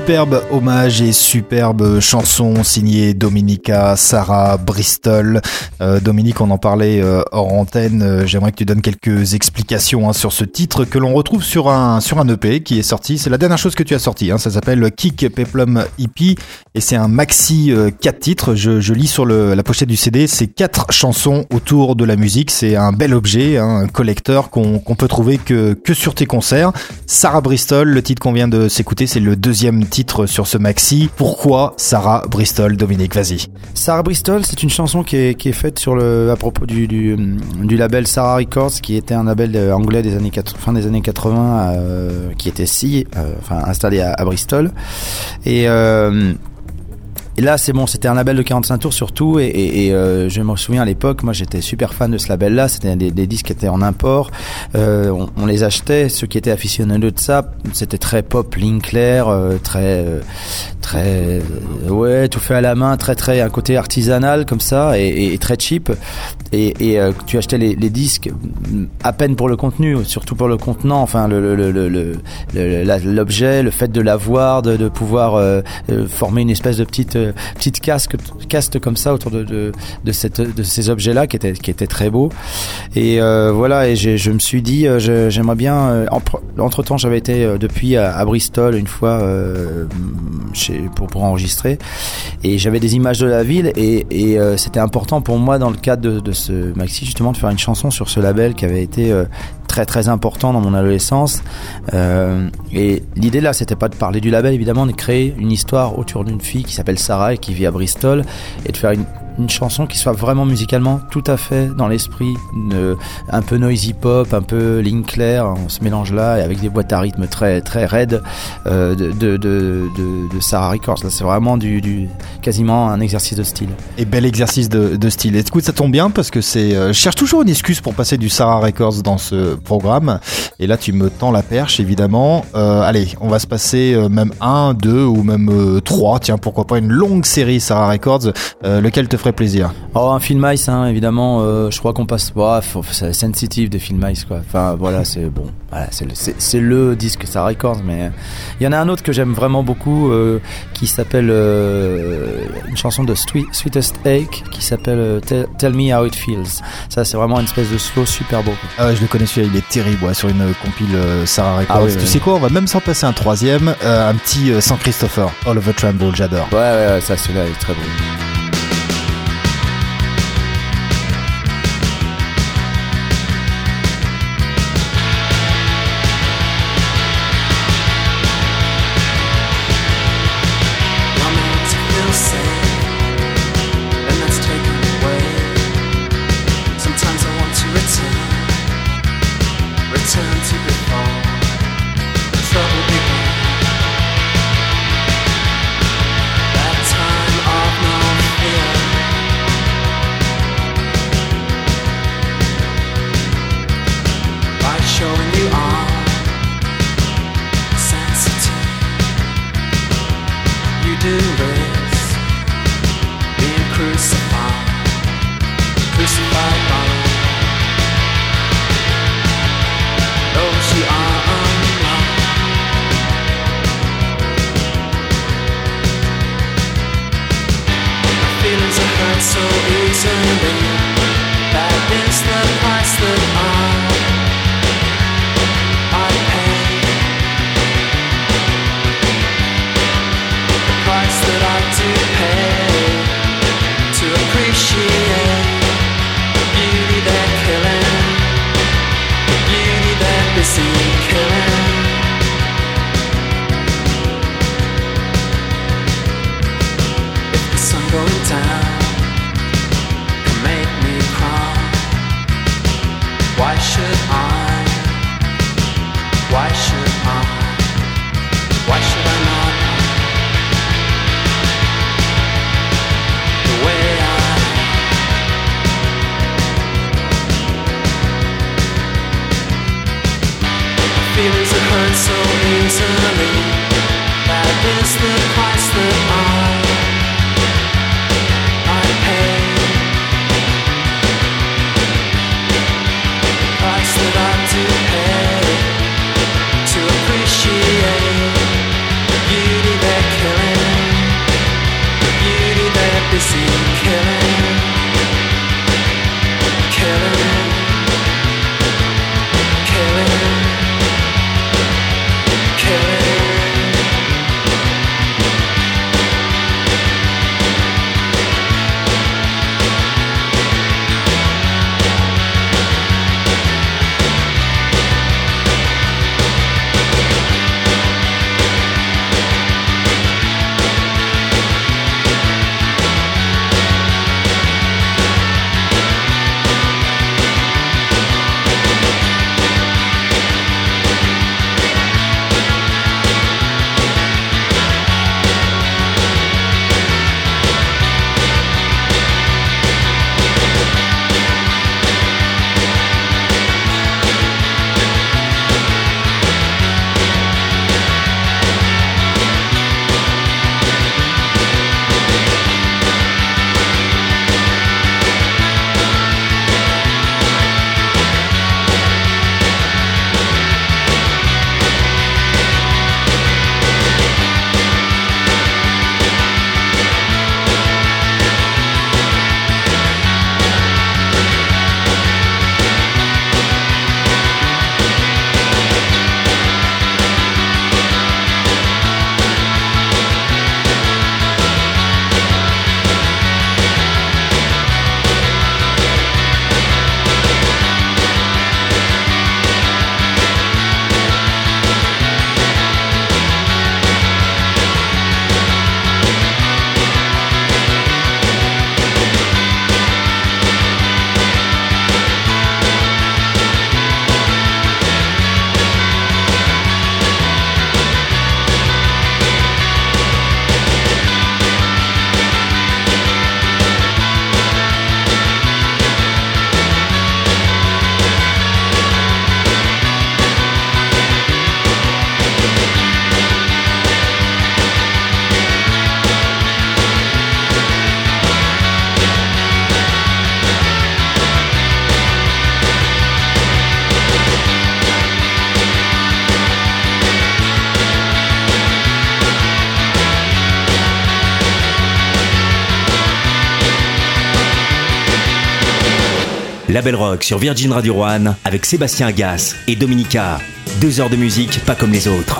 C: Superbe hommage et superbe chanson signée Dominica, Sarah Bristol. Euh, Dominique, on en parlait euh, hors antenne. Euh, J'aimerais que tu donnes quelques explications hein, sur ce titre que l'on retrouve sur un sur un EP qui est sorti. C'est la dernière chose que tu as sorti. Hein. Ça s'appelle Kick Peplum Hippie et c'est un maxi 4 titres. Je, lis sur la pochette du CD. C'est quatre chansons autour de la musique. C'est un bel objet, hein, un collecteur qu'on qu'on peut trouver que que sur tes concerts. Sarah Bristol, le titre qu'on vient de s'écouter, c'est le deuxième titre sur ce maxi. Pourquoi Sarah Bristol, Dominique? Vas-y.
F: Sarah Bristol, c'est une chanson qui est, qui est faite sur le, à propos du, du, label Sarah Records, qui était un label euh, anglais des années 80, fin des années 80, euh, qui était si, euh, installé à, Bristol. Et et là, c'est bon, c'était un label de 45 tours surtout. Et, euh, je me souviens à l'époque, moi j'étais super fan de ce label-là. C'était des, disques qui étaient en import. Euh, on, les achetait. Ceux qui étaient aficionados de ça, c'était très pop, ligne euh, très, très, ouais, tout fait à la main, très, très, un côté artisanal comme ça et, très cheap. Et, tu achetais les, disques mm, à peine pour le contenu, surtout pour le contenant. Enfin, l'objet, le fait de l'avoir, de, pouvoir former une espèce de petite euh, petite casque caste comme ça autour de de, de cette de ces objets là qui étaient qui étaient très beaux. Et euh, voilà, et je me suis dit, euh, j'aimerais bien. euh, entre temps, j'avais été depuis à, Bristol une fois chez, pour pour enregistrer, et j'avais des images de la ville, et, c'était important pour moi dans le cadre de, de ce maxi justement de faire une chanson sur ce label qui avait été très important dans mon adolescence. Euh, et l'idée là, c'était pas de parler du label, évidemment, de créer une histoire autour d'une fille qui s'appelle Sarah et qui vit à Bristol, et de faire une, une chanson qui soit vraiment musicalement tout à fait dans l'esprit, un peu noisy pop, un peu claire, on se mélange là, et avec des boîtes à rythme très très raides euh, de, de, de, Sarah Records. Là, c'est vraiment du, quasiment un exercice de style.
C: Et bel exercice de, de style. Et écoute, ça tombe bien? Parce que c'est. euh, je cherche toujours une excuse pour passer du Sarah Records dans ce programme. Et là, tu me tends la perche, évidemment. Euh, allez, on va se passer même un, deux ou même trois. Tiens, pourquoi pas une longue série Sarah Records. Lequel te ferait plaisir
F: Oh, un film Ice, hein, évidemment. euh, je crois qu'on passe. Faut- c'est sensitive de film Ice, quoi. Enfin, voilà, c'est bon. Voilà, c'est le, disque ça Records, mais il y en a un autre que j'aime vraiment beaucoup, euh, qui s'appelle euh, une chanson de Sweet, Sweetest Ache, qui s'appelle Tell, Tell Me How It Feels. Ça, c'est vraiment une espèce de slow super beau. quoi.
C: Ah ouais, je le connais celui-là, il est terrible ouais, sur une compile Sarah Records.
F: Ah oui,
C: tu
F: oui.
C: sais quoi, on va même s'en passer un troisième, un petit sans Christopher, All Over Tremble, j'adore.
F: Ouais, ouais, ouais, ça, celui-là est très beau.
L: Label Rock sur Virgin Radio Roanne avec Sébastien Agas et Dominica. Deux heures de musique pas comme les autres.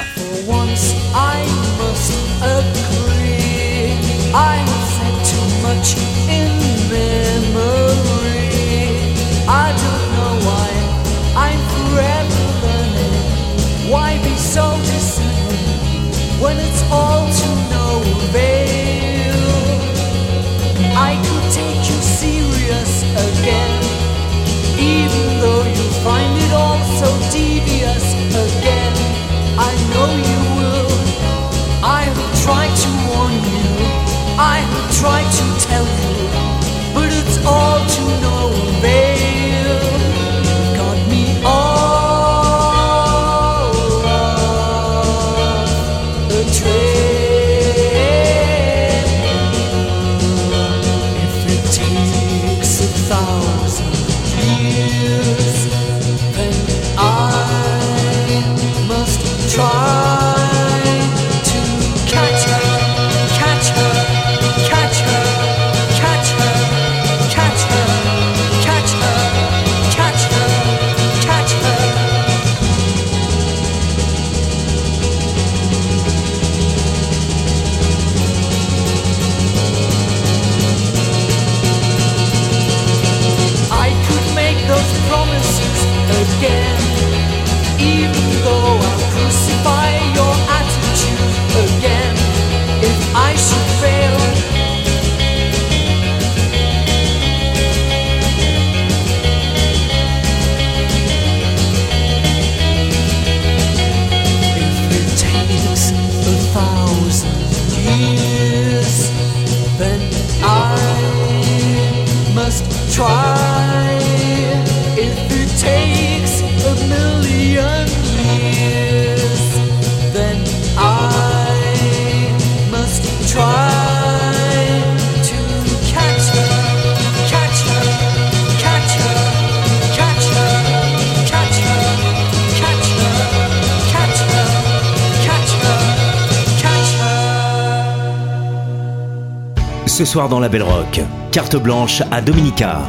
L: soir dans la Belle Rock. Carte blanche à Dominica.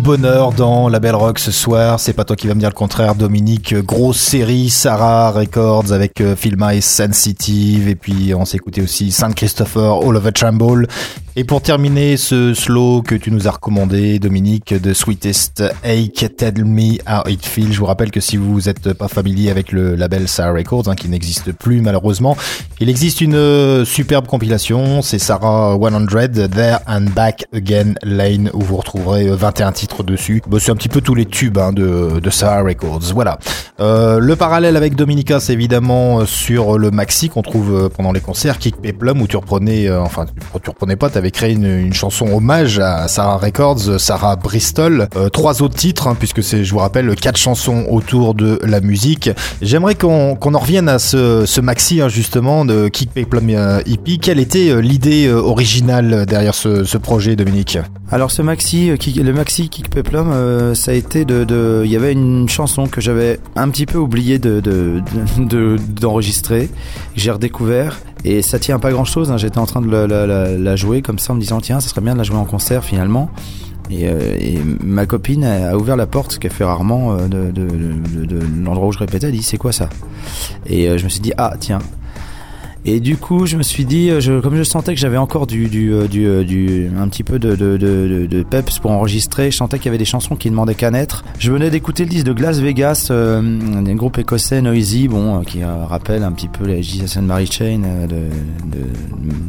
C: Bonheur dans la Belle Rock ce soir. C'est pas toi qui vas me dire le contraire, Dominique. Grosse série, Sarah Records avec euh, Phil Mice, Sensitive. Et puis on s'est écouté aussi Saint Christopher, All of a Tremble. Et pour terminer ce slow que tu nous as recommandé, Dominique, de Sweetest Ache, Tell Me How It Feels. Je vous rappelle que si vous n'êtes pas familier avec le label Sarah Records, hein, qui n'existe plus malheureusement, il existe une euh, superbe compilation. C'est Sarah 100, There and Back Again Lane, où vous retrouverez euh, 21 titres dessus. Bon, c'est un petit peu tous les tubes hein, de, de Sarah Records. Voilà. Euh, le parallèle avec Dominica, c'est évidemment euh, sur le maxi qu'on trouve euh, pendant les concerts, Kick Peplum, où tu reprenais, euh, enfin, tu reprenais pas, t'avais créé une, une chanson hommage à Sarah Records, euh, Sarah Bristol. Euh, trois autres titres, hein, puisque c'est, je vous rappelle, quatre chansons autour de la musique. J'aimerais qu'on qu'on en revienne à ce, ce maxi, hein, justement, de Kick Peplum euh, Hippie. Quelle était euh, l'idée euh, originale derrière ce, projet, Dominique?
F: Alors ce maxi, euh, le maxi Kick Peplum, euh, ça a été de, il y avait une chanson que j'avais un petit peu oublié de de- de- d'enregistrer, que j'ai redécouvert et ça tient pas grand chose. J'étais en train de la, jouer comme ça en me disant tiens, ça serait bien de la jouer en concert finalement. Et, euh, ma copine a a ouvert la porte, ce qu'elle fait rarement euh, de, l'endroit où je répétais. Elle dit c'est quoi ça? Et euh, je me suis dit ah tiens. Et du coup, je me suis dit, euh, je, comme je sentais que j'avais encore du, du, euh, du, euh, du, un petit peu de, de, de, de, peps pour enregistrer, je sentais qu'il y avait des chansons qui demandaient qu'à naître. Je venais d'écouter le disque de Glass Vegas, euh, un groupe écossais Noisy, bon, qui rappelle un petit peu les and Mary Chain de,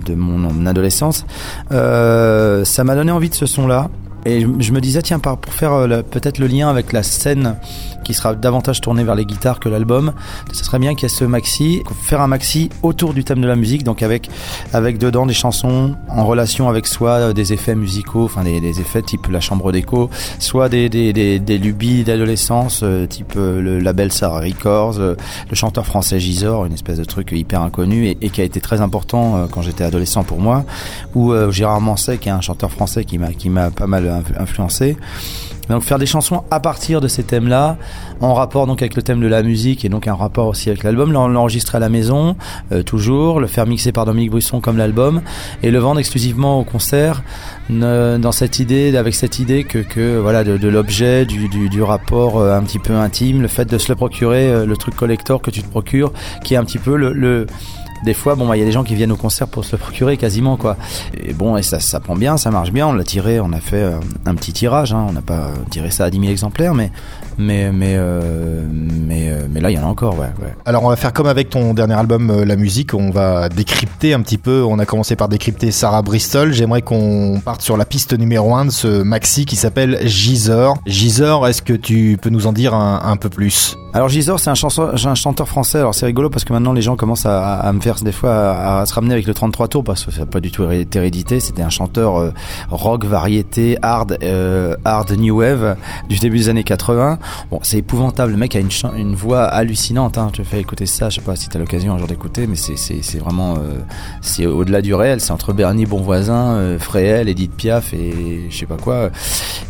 F: de, mon, adolescence. Ça m'a donné envie de ce son-là. Et je, me disais, tiens, pour faire euh, peut-être le lien avec la scène qui sera davantage tournée vers les guitares que l'album, ce serait bien qu'il y ait ce maxi, faire un maxi autour du thème de la musique, donc avec, avec dedans des chansons en relation avec soit euh, des effets musicaux, enfin des, effets type la chambre d'écho, soit des, des, des, lubies d'adolescence, euh, type le label Sarah Records, le chanteur français Gisor, une espèce de truc hyper inconnu et, et qui a été très important quand j'étais adolescent pour moi, ou Gérard Manset, qui est un chanteur français qui m'a pas mal influencé. Donc faire des chansons à partir de ces thèmes-là, en rapport donc avec le thème de la musique et donc un rapport aussi avec l'album, l'en- l'enregistrer à la maison, euh, toujours, le faire mixer par Dominique Brisson comme l'album, et le vendre exclusivement au concert, dans cette idée, avec cette idée que, que voilà de, l'objet, du, du, rapport euh, un petit peu intime, le fait de se le procurer, euh, le truc collector que tu te procures, qui est un petit peu le des fois, bon, bah, il y a des gens qui viennent au concert pour se le procurer quasiment, quoi. Et bon, et ça, ça prend bien, ça marche bien. On l'a tiré, on a fait euh, un petit tirage. Hein, on n'a pas tiré ça à 10 000 exemplaires, mais, mais, mais, euh, mais, euh, mais là, il y en a encore, ouais, ouais.
C: Alors on va faire comme avec ton dernier album euh, La musique, on va décrypter un petit peu, on a commencé par décrypter Sarah Bristol, j'aimerais qu'on parte sur la piste numéro 1 de ce maxi qui s'appelle Gisor. Gisor, est-ce que tu peux nous en dire un, un peu plus?
F: Alors Gisor, c'est un, chanson- un chanteur français. Alors c'est rigolo parce que maintenant les gens commencent à, à me faire des fois à, à se ramener avec le 33 tours parce que ça n'a pas du tout hérédité. C'était un chanteur euh, rock, variété, hard, hard new wave du début des années 80. Bon, c'est épouvantable. Le mec a une, une voix hallucinante. Hein. Je te fais écouter ça. Je sais pas si t'as l'occasion un jour d'écouter, mais c'est vraiment euh, c'est au-delà du réel. C'est entre Bernie Bonvoisin, euh, Fréhel, Edith Piaf et je sais pas quoi.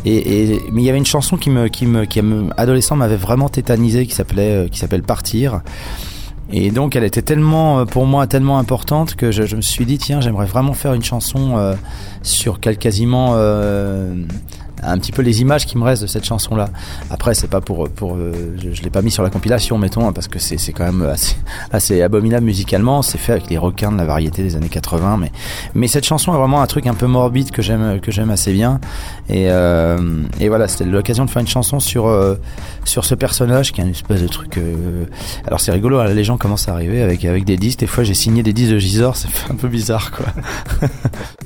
F: Et, mais il y avait une chanson qui me qui me qui adolescent m'avait vraiment tétanisé qui s'appelait euh, qui Partir. Et donc elle était tellement euh, pour moi tellement importante que je, me suis dit tiens j'aimerais vraiment faire une chanson sur quel quasiment un petit peu les images qui me restent de cette chanson là. Après c'est pas pour pour euh, je, je l'ai pas mis sur la compilation mettons hein, parce que c'est c'est quand même assez assez abominable musicalement, c'est fait avec les requins de la variété des années 80 mais mais cette chanson a vraiment un truc un peu morbide que j'aime que j'aime assez bien et euh, et voilà, c'était l'occasion de faire une chanson sur euh, sur ce personnage qui est une espèce de truc euh, alors c'est rigolo, hein, les gens commencent à arriver avec avec des disques, des fois j'ai signé des disques de Gisors, c'est un peu bizarre quoi.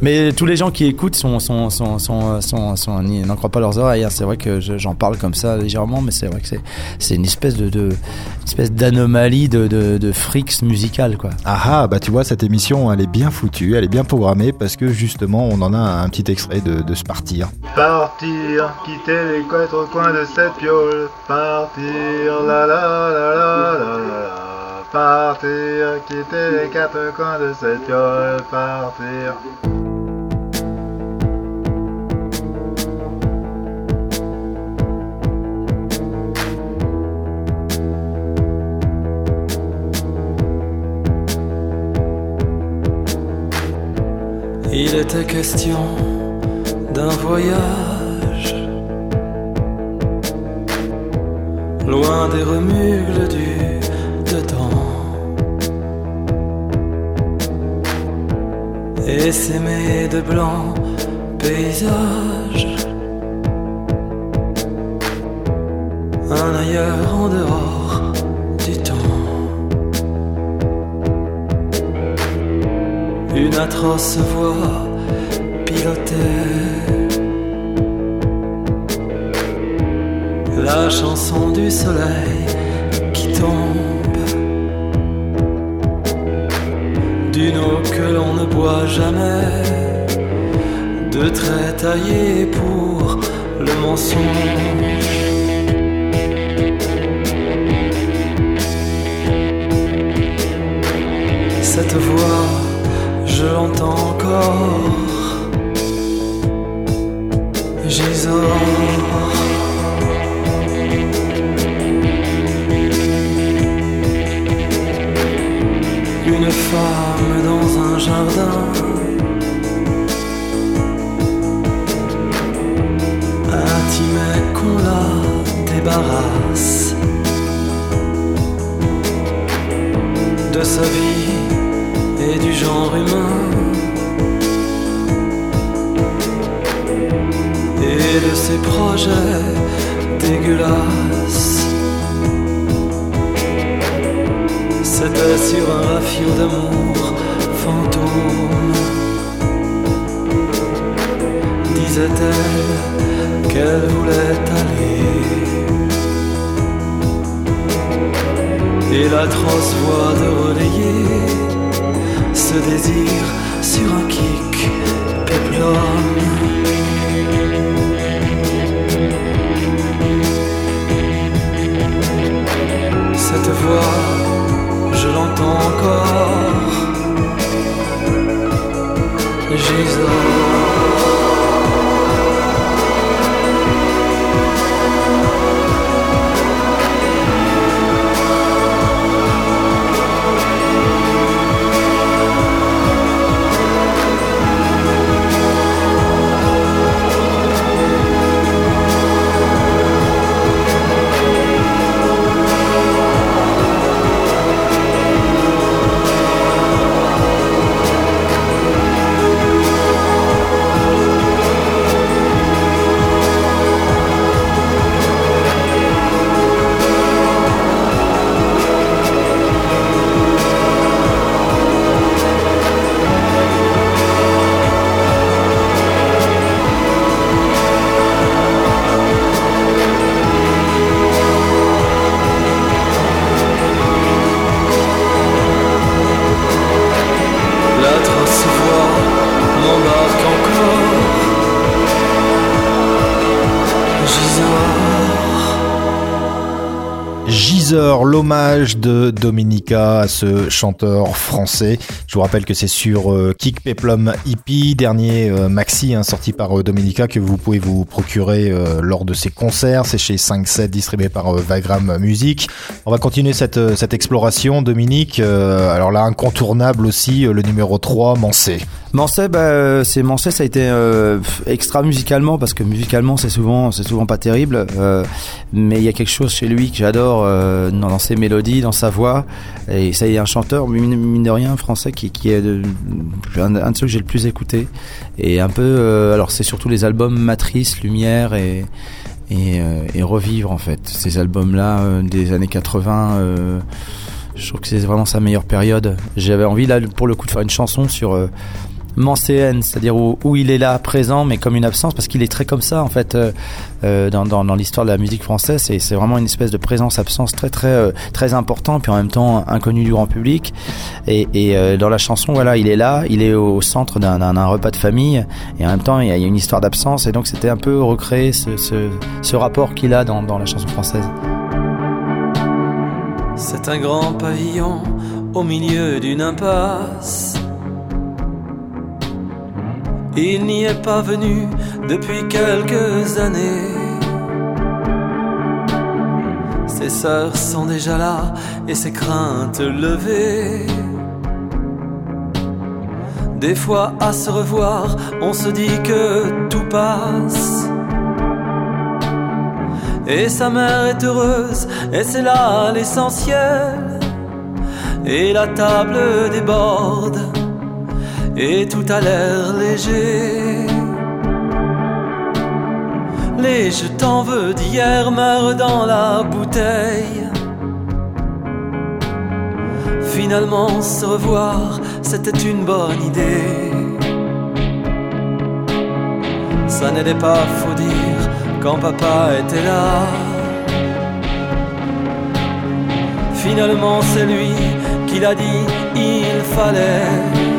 F: Mais tous les gens qui écoutent sont, sont, sont, sont, sont, sont- n'y- n'en croient pas leurs oreilles. hein. C'est vrai que je- j'en parle comme ça légèrement, mais c'est vrai que c'est, c'est une espèce de, de une espèce d'anomalie de, de, de frics musical, quoi.
C: Ah ah, bah tu vois, cette émission, elle est bien foutue, elle est bien programmée parce que justement, on en a un petit extrait de, de ce partir.
N: Partir, quitter les quatre coins de cette piole. Partir, la la la la la la. Partir, quitter les quatre coins de cette piole. Partir.
J: Il était question d'un voyage loin des remugles du dedans. Et s'aimer de blanc paysage. Un ailleurs en dehors du temps. Une atroce voix pilotée. La chanson du soleil qui tombe. D'une eau que l'on ne boit jamais. De traits taillés pour le mensonge. Cette voix, je l'entends encore. Gisors. Une femme dans un jardin. Intime qu'on la débarrasse de sa vie et du genre humain et de ses projets dégueulasses. Sur un rafio d'amour fantôme, disait-elle qu'elle voulait aller. Et l'atroce voix de relayer ce désir sur un kick péplum. Cette voix, je l'entends encore. Gisors.
C: l'hommage de Dominica à ce chanteur français. Je vous rappelle que c'est sur euh, Kick Peplum Hippie, dernier euh, maxi hein, sorti par euh, Dominica que vous pouvez vous procurer euh, lors de ses concerts. C'est chez 5-7 distribué par Vagram Music. On va continuer cette, cette exploration, Dominique. alors là, incontournable aussi, le numéro 3, Mansé.
F: Mancet, bah, euh, c'est Mancet, ça a été euh, extra musicalement parce que musicalement c'est souvent c'est souvent pas terrible, euh, mais il y a quelque chose chez lui que j'adore dans, ses mélodies, dans sa voix, et ça y est un chanteur mine, de rien français qui, est un, de ceux que j'ai le plus écouté et un peu alors c'est surtout les albums Matrice, Lumière et et, et Revivre en fait ces albums là des années 80. euh, je trouve que c'est vraiment sa meilleure période. J'avais envie là pour le coup de faire une chanson sur Mancéenne, c'est-à-dire où, où il est là présent mais comme une absence parce qu'il est très comme ça en fait euh, euh, dans, dans, l'histoire de la musique française c'est, vraiment une espèce de présence-absence très très euh, très important puis en même temps inconnu du grand public et, et dans la chanson voilà il est là il est au centre d'un, repas de famille et en même temps il y a, il y a une histoire d'absence et donc c'était un peu recréer ce, ce, ce rapport qu'il a dans, dans la chanson française.
J: C'est un grand pavillon au milieu d'une impasse. Il n'y est pas venu depuis quelques années. Ses sœurs sont déjà là et ses craintes levées. Des fois à se revoir, on se dit que tout passe. Et sa mère est heureuse, et c'est là l'essentiel. Et la table déborde, et tout a l'air léger. Les je t'en veux d'hier meurent dans la bouteille. Finalement, se revoir, c'était une bonne idée. Ça n'était pas faux dire quand papa était là. Finalement, c'est lui qui l'a dit, il fallait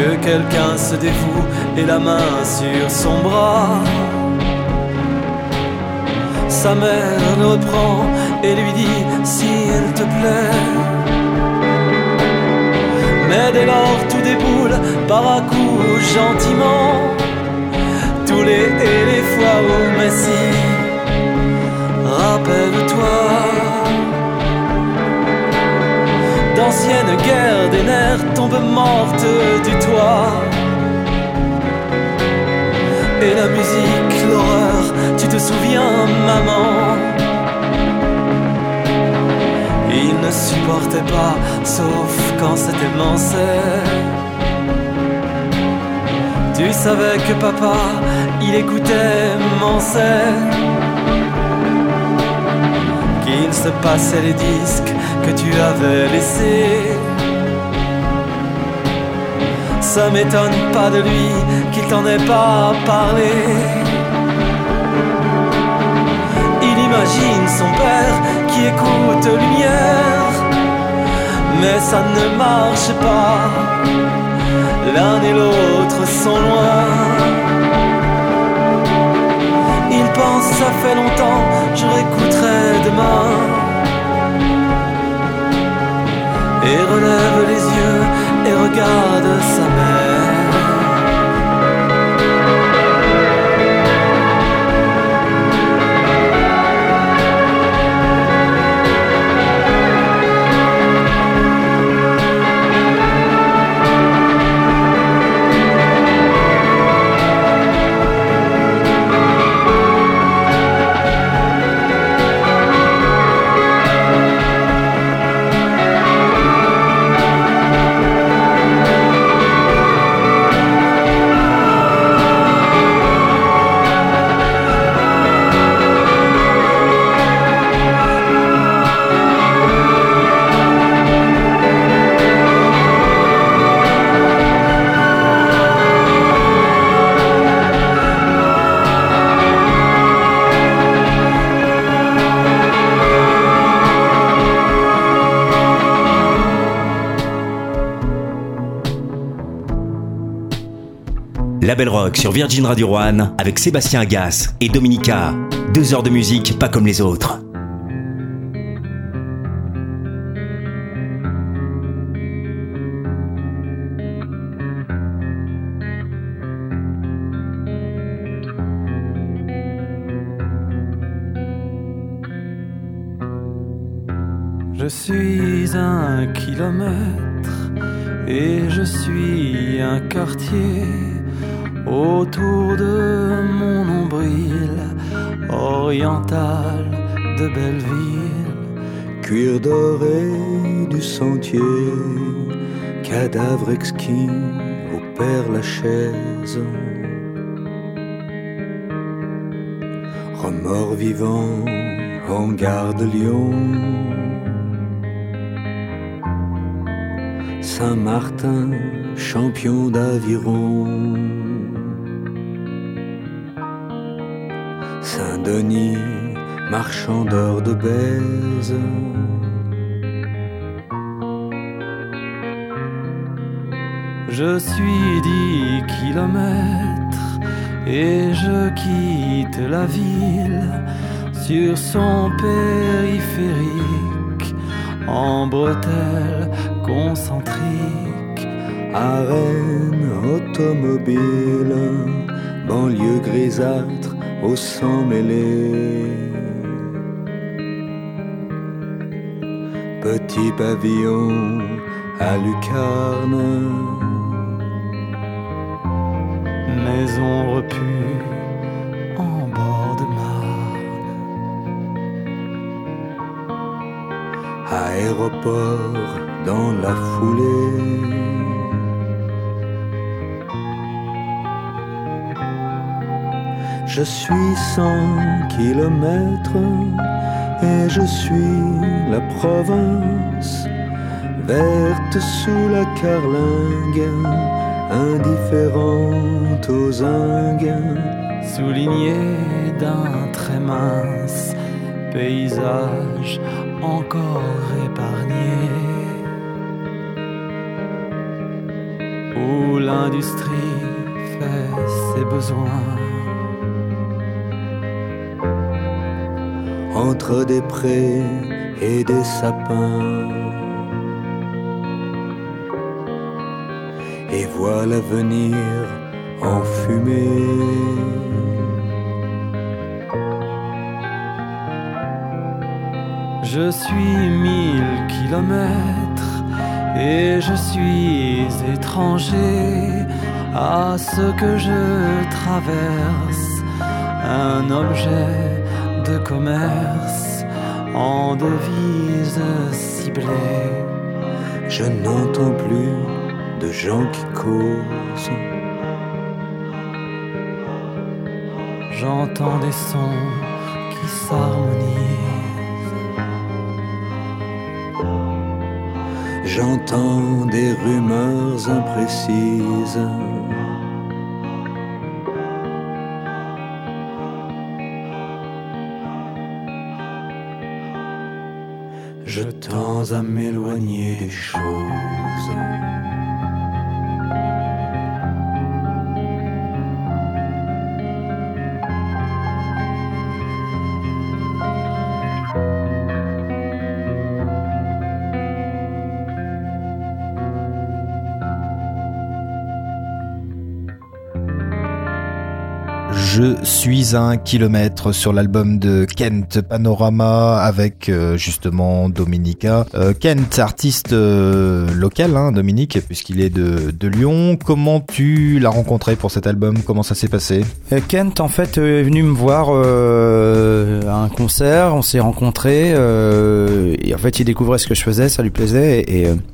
J: que quelqu'un se dévoue et la main sur son bras. Sa mère le reprend et lui dit s'il te plaît. Mais dès lors tout déboule par à coup gentiment. Tous les et les fois où Messi, rappelle-toi d'anciennes guerres des nerfs tombent mortes du toit. Et la musique, l'horreur, tu te souviens, maman? Il ne supportait pas, sauf quand c'était Mancet. Tu savais que papa, il écoutait Mancet. Qu'il se passait les disques que tu avais laissés. Ça m'étonne pas de lui qu'il t'en ait pas parlé. Il imagine son père qui écoute lumière, mais ça ne marche pas. L'un et l'autre sont loin. Il pense ça fait longtemps, je réécouterai demain. Et relève les yeux et regarde sa mère.
L: La Belle Rock sur Virgin Radio One avec Sébastien Agas et Dominica. Deux heures de musique pas comme les autres.
O: Doré du sentier, cadavre exquis au père Lachaise. Remords vivant en garde Lyon. Saint-Martin, champion d'aviron. Saint-Denis, marchandeur de baise.
J: Je suis dix kilomètres et je quitte la ville sur son périphérique en bretelles concentriques.
O: Arène automobile, banlieue grisâtre au sang mêlé. Petit pavillon à lucarne
J: maison repue en bord de Marne.
O: Aéroport dans la foulée. Je suis 100 kilomètres et je suis la province verte sous la carlingue indifférente aux ingues.
J: souligné d'un trait mince, paysage encore épargné, où l'industrie fait ses besoins.
O: entre des prés et des sapins. Vois l'avenir enfumé.
J: Je suis mille kilomètres et je suis étranger à ce que je traverse, un objet de commerce en devise ciblée.
O: Je n'entends plus de gens qui
J: J'entends des sons qui s'harmonisent.
O: J'entends des rumeurs imprécises. Je tends à m'éloigner
C: Je suis un kilomètre sur l'album de Kent Panorama avec euh, justement Dominica. Euh, Kent, artiste euh, local, hein, Dominique, puisqu'il est de, Lyon. Comment tu l'as rencontré pour cet album? Comment ça s'est passé?
F: Kent en fait est venu me voir à un concert, on s'est rencontrés et en fait il découvrait ce que je faisais, ça lui plaisait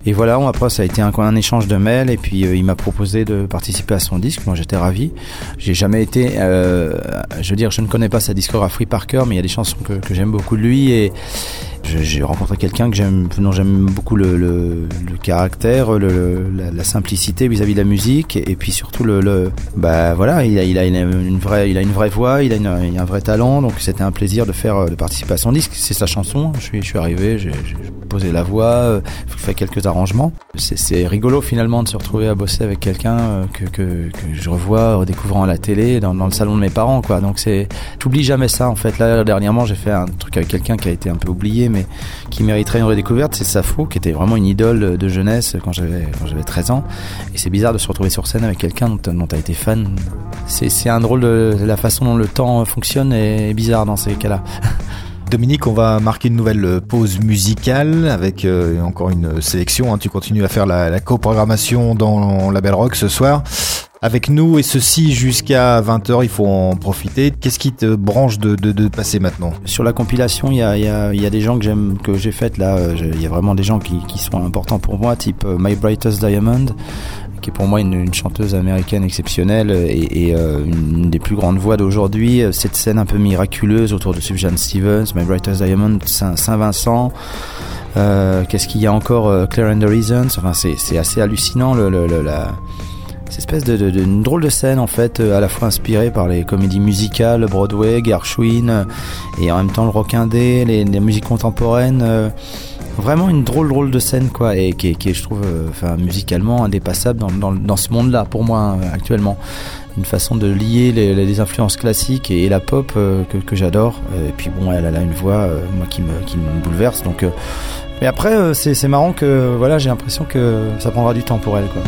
F: et, voilà, après ça a été un, échange de mails et puis il m'a proposé de participer à son disque, moi j'étais ravi. J'ai jamais été, je veux dire je ne connais pas sa discographie par cœur mais il y a des chansons que, que j'aime beaucoup de lui et j'ai rencontré quelqu'un que j'aime, dont j'aime beaucoup le, le, le caractère, le, la, la simplicité vis-à-vis de la musique, et puis surtout le, bah voilà, il a, il a une, vraie, il a une vraie voix, il a, une, il a un vrai talent, donc c'était un plaisir de faire, de participer à son disque. C'est sa chanson. Je suis, je suis arrivé, j'ai posé la voix, euh, fait quelques arrangements. C'est rigolo finalement de se retrouver à bosser avec quelqu'un euh, que, que, que je revois en découvrant à la télé, dans, dans le salon de mes parents, quoi. Donc c'est, j'oublie jamais ça en fait. Là dernièrement, j'ai fait un truc avec quelqu'un qui a été un peu oublié, qui mériterait une redécouverte, c'est Safo, qui était vraiment une idole de jeunesse quand j'avais quand j'avais 13 ans. Et c'est bizarre de se retrouver sur scène avec quelqu'un dont, dont t'as été fan. C'est un drôle de la façon dont le temps fonctionne est bizarre dans ces cas-là.
C: Dominique, on va marquer une nouvelle pause musicale avec euh, encore une sélection. hein. Tu continues à faire la, la coprogrammation dans la Belle Rock ce soir. Avec nous et ceci jusqu'à 20h, il faut en profiter. Qu'est-ce qui te branche de, passer maintenant?
F: Sur la compilation, il y a, des gens que j'aime, que j'ai faites là. euh, Il y a vraiment des gens qui, sont importants pour moi, type euh, My Brightest Diamond, qui est pour moi une, chanteuse américaine exceptionnelle et, euh, une, des plus grandes voix d'aujourd'hui. Cette scène un peu miraculeuse autour de Sufjan Stevens, My Brightest Diamond, Saint- Saint-Vincent. Qu'est-ce qu'il y a encore Claire and the Reasons? Enfin, c'est assez hallucinant cette espèce de, de, de- drôle de scène en fait, euh, à la fois inspirée par les comédies musicales, Broadway, Gershwin, euh, et en même temps le rock indé, les, les musiques contemporaines. euh, vraiment une drôle drôle de scène quoi, et qui est, je trouve, musicalement indépassable dans, ce monde-là pour moi euh, actuellement. Une façon de lier les, influences classiques et, la pop que, j'adore. Et puis bon, elle, a une voix moi qui me, bouleverse. Donc, mais après c'est marrant que voilà, j'ai l'impression que ça prendra du temps pour elle quoi.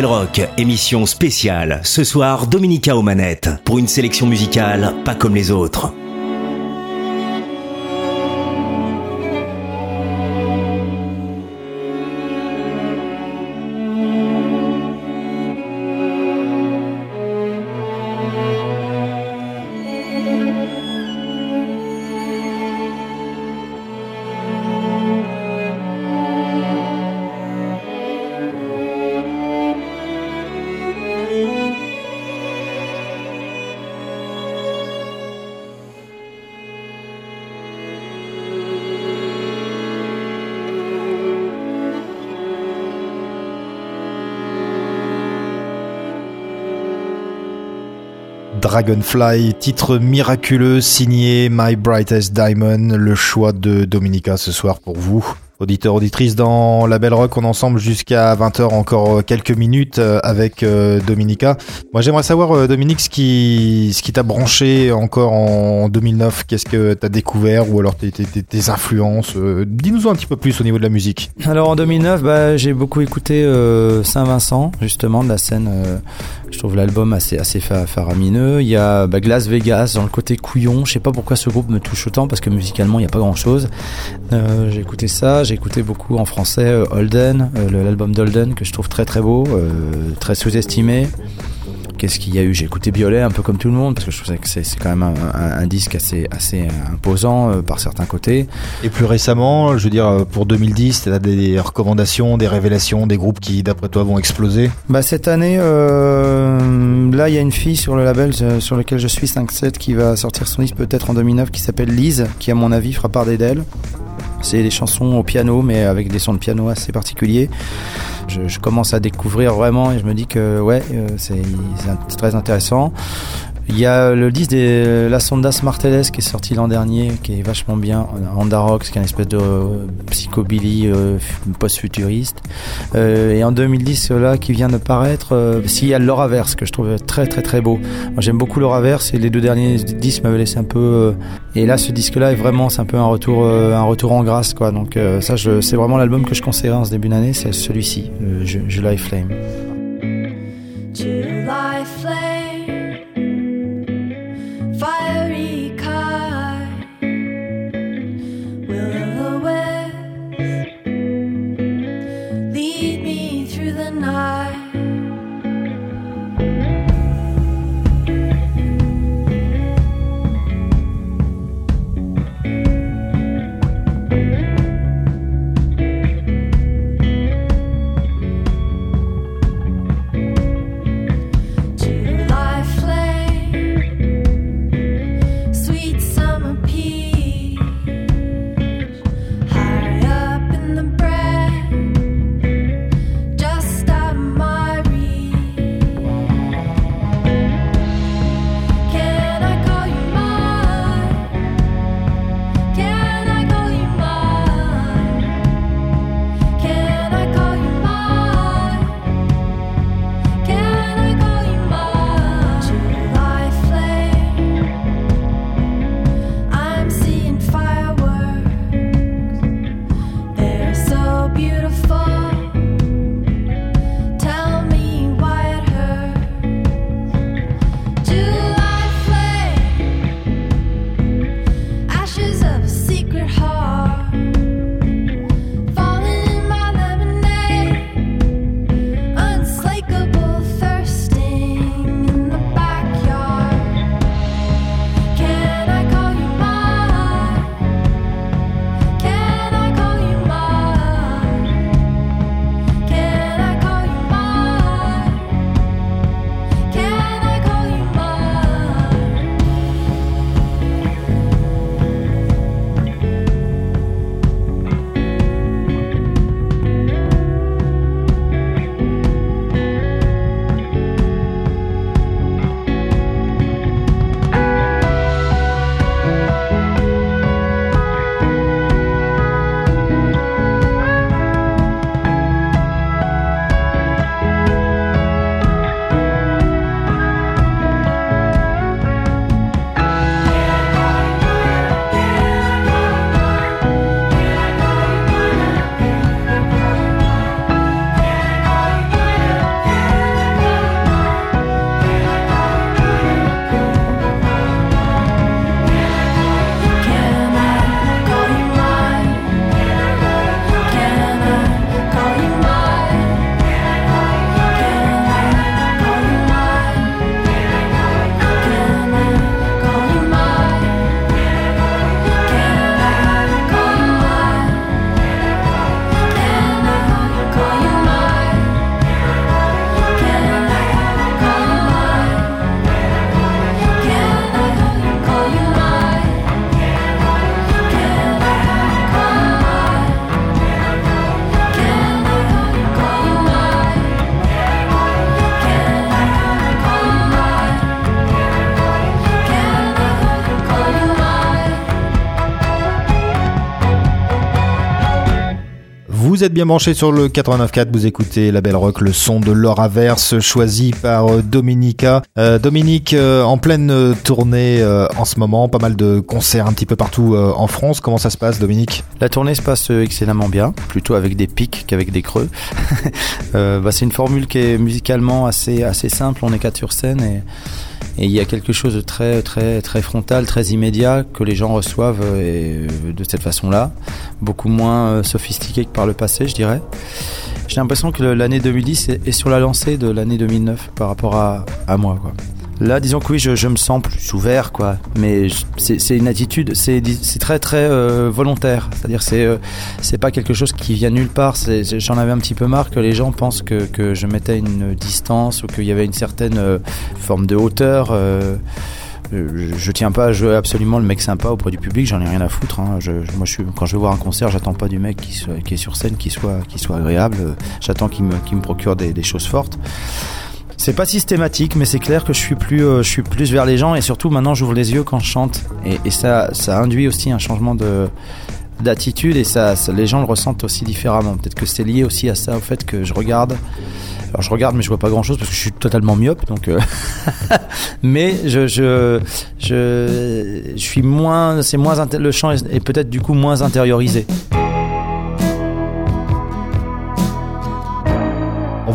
L: Label émission spéciale. Ce soir, Dominica aux manettes. Pour une sélection musicale pas comme les autres.
C: Dragonfly, titre miraculeux signé My Brightest Diamond, le choix de Dominica ce soir pour vous. Auditeurs, auditrices, dans la Belle Rock, on est ensemble jusqu'à 20h, encore quelques minutes euh, avec euh, Dominica. Moi, j'aimerais savoir, euh, Dominique, ce qui, ce qui t'a branché encore en 2009. Qu'est-ce que t'as découvert ou alors tes, influences euh, Dis-nous un petit peu plus au niveau de la musique.
F: Alors en 2009, bah, j'ai beaucoup écouté euh, Saint-Vincent, justement, de la scène. euh, je trouve l'album assez, assez fa- faramineux. Il y a bah, Glass Vegas dans le côté couillon. Je sais pas pourquoi ce groupe me touche autant, parce que musicalement, il n'y a pas grand-chose. Euh, j'ai écouté ça. Écouté beaucoup en français euh, Holden, euh, l'album d'Holden, que je trouve très très beau, euh, très sous-estimé. Qu'est-ce qu'il y a eu J'ai écouté Violet un peu comme tout le monde parce que je trouvais que c'est quand même un, un- un disque assez, assez imposant euh, par certains côtés.
C: Et plus récemment, je veux dire, pour 2010, t'as des recommandations, des révélations, des groupes qui, d'après toi, vont exploser?
F: Bah cette année, euh, là il y a une fille sur le label euh, sur lequel je suis 5-7 qui va sortir son disque peut-être en 2009 qui s'appelle Lise, qui à mon avis fera part d'elle. C'est des chansons au piano mais avec des sons de piano assez particuliers. Je, je commence à découvrir vraiment et je me dis que ouais euh, c'est c'est très intéressant. Il y a le disque de La Sondas Martellez qui est sorti l'an dernier, qui est vachement bien. Honda Rocks, qui est une espèce de euh, psychobilly euh, post-futuriste. Euh, et en 2010, là, qui vient de paraître, euh, si, il y a l'Auraverse, que je trouve très très très beau. J'aime beaucoup l'Auraverse et les deux derniers disques m'avaient laissé un peu. euh, et là, ce disque-là est vraiment, c'est un peu un retour, euh, un retour en grâce, quoi. Donc, euh, ça, c'est vraiment l'album que je conseillerais en ce début d'année, c'est celui-ci, euh, Ju- July Flame.
C: Vous êtes bien branchés sur le 89.4, vous écoutez la belle rock, le son de Laura Verse, choisi par euh, Dominica. Euh, Dominique, euh, en pleine tournée en ce moment, pas mal de concerts un petit peu partout en France. Comment ça se passe, Dominique?
F: La tournée se passe excellemment bien, plutôt avec des pics qu'avec des creux. Bah, c'est une formule qui est musicalement assez, assez simple, on est quatre sur scène et et il y a quelque chose de très très très frontal, très immédiat que les gens reçoivent euh, de cette façon-là, beaucoup moins euh, sophistiqué que par le passé, je dirais. J'ai l'impression que l'année 2010 est, sur la lancée de l'année 2009 par rapport à, moi. Là, disons que oui, je, je me sens plus ouvert, quoi. Mais je- c'est une attitude, c'est très très euh, volontaire. C'est-à-dire, c'est euh, c'est pas quelque chose qui vient nulle part. J'en avais un petit peu marre que les gens pensent que, que je mettais une distance ou qu'il y avait une certaine euh, forme de hauteur. euh, euh, je tiens pas à jouer absolument le mec sympa auprès du public, j'en ai rien à foutre. hein. Je, je- moi, je suis, quand je vais voir un concert, j'attends pas du mec qui, soit- qui est sur scène qui soit, qui soit agréable. J'attends qu'il me, me procure des choses fortes. C'est pas systématique, mais c'est clair que je suis plus, euh, je suis plus vers les gens et surtout maintenant j'ouvre les yeux quand je chante et, ça, ça induit aussi un changement de d'attitude et ça, les gens le ressentent aussi différemment. Peut-être que c'est lié aussi à ça, au fait que je regarde. Alors je regarde, mais je vois pas grand chose parce que je suis totalement myope, donc. euh, mais je, je, je, suis moins, c'est moins le chant est peut-être du coup moins intériorisé.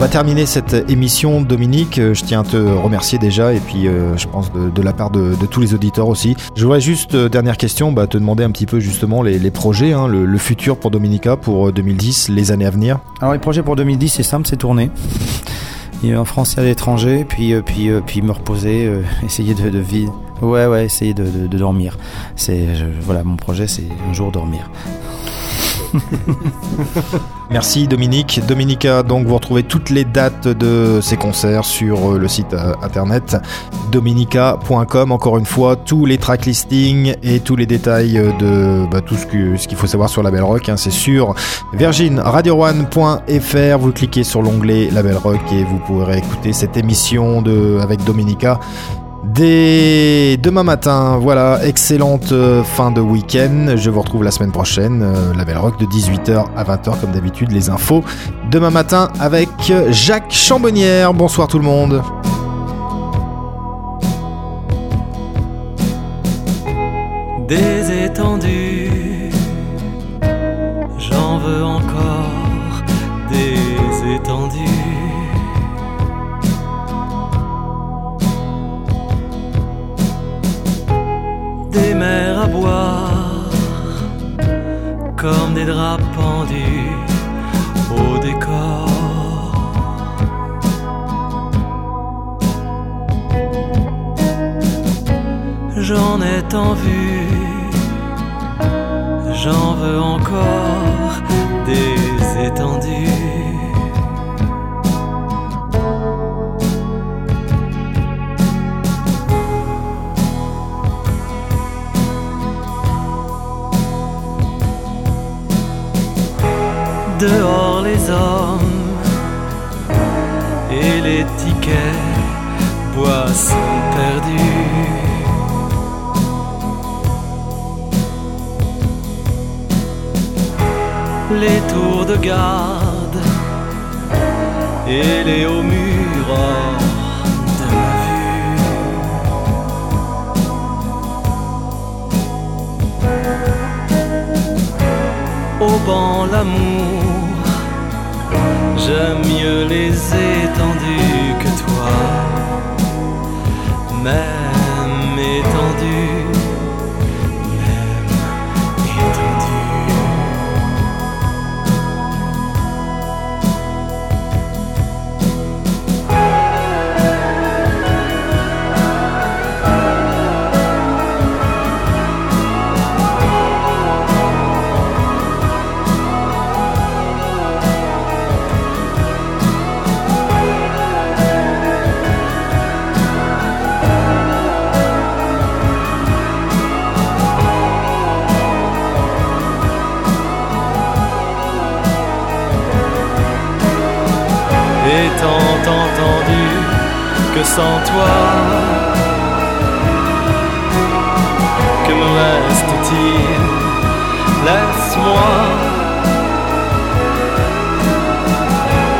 C: Va terminer cette émission, Dominique. Euh, Je tiens à te remercier déjà et puis euh, je pense de, la part de, tous les auditeurs aussi. Je voudrais juste, euh, dernière question, bah, te demander un petit peu justement les, projets, hein, le, futur pour Dominica pour euh, 2010, les années à venir.
F: Alors les projets pour 2010, c'est simple, c'est tourner. En France et à l'étranger, puis, puis, puis me reposer, essayer de, de vivre. Ouais, ouais, essayer de, dormir. C'est, voilà, mon projet, c'est un jour dormir.
C: Merci Dominique. Dominica, donc vous retrouvez toutes les dates de ces concerts sur euh, le site euh, internet dominica.com. Encore une fois, tous les track listings et tous les détails euh, de bah, tout ce qu'il faut savoir sur la Belle Rock, hein, c'est sur virginradio1.fr. Vous cliquez sur l'onglet Label Rock et vous pourrez écouter cette émission avec Dominica Demain matin, voilà, excellente euh, fin de week-end. Je vous retrouve la semaine prochaine, euh, la Belle Rock de 18h à 20h comme d'habitude, les infos. Demain matin avec Jacques Chambonnière. Bonsoir tout le monde.
J: des étendues. Comme des draps pendus au décor. J'en ai tant vu, j'en veux encore des étendues. Dehors les hommes et les tickets, boissons perdues. les tours de garde et les hauts murs banc l'amour, j'aime mieux les étendues que toi, même que me reste-t-il? Laisse-moi.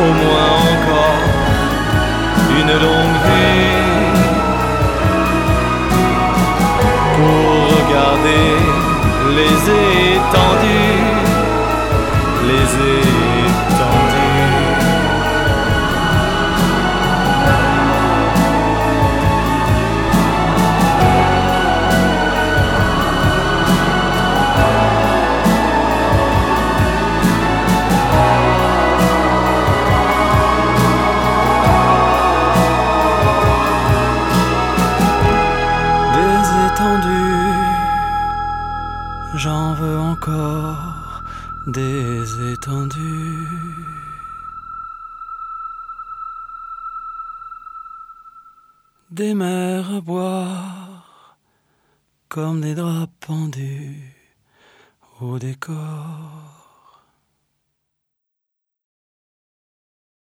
J: Au moins encore une longue vue pour regarder les étendues,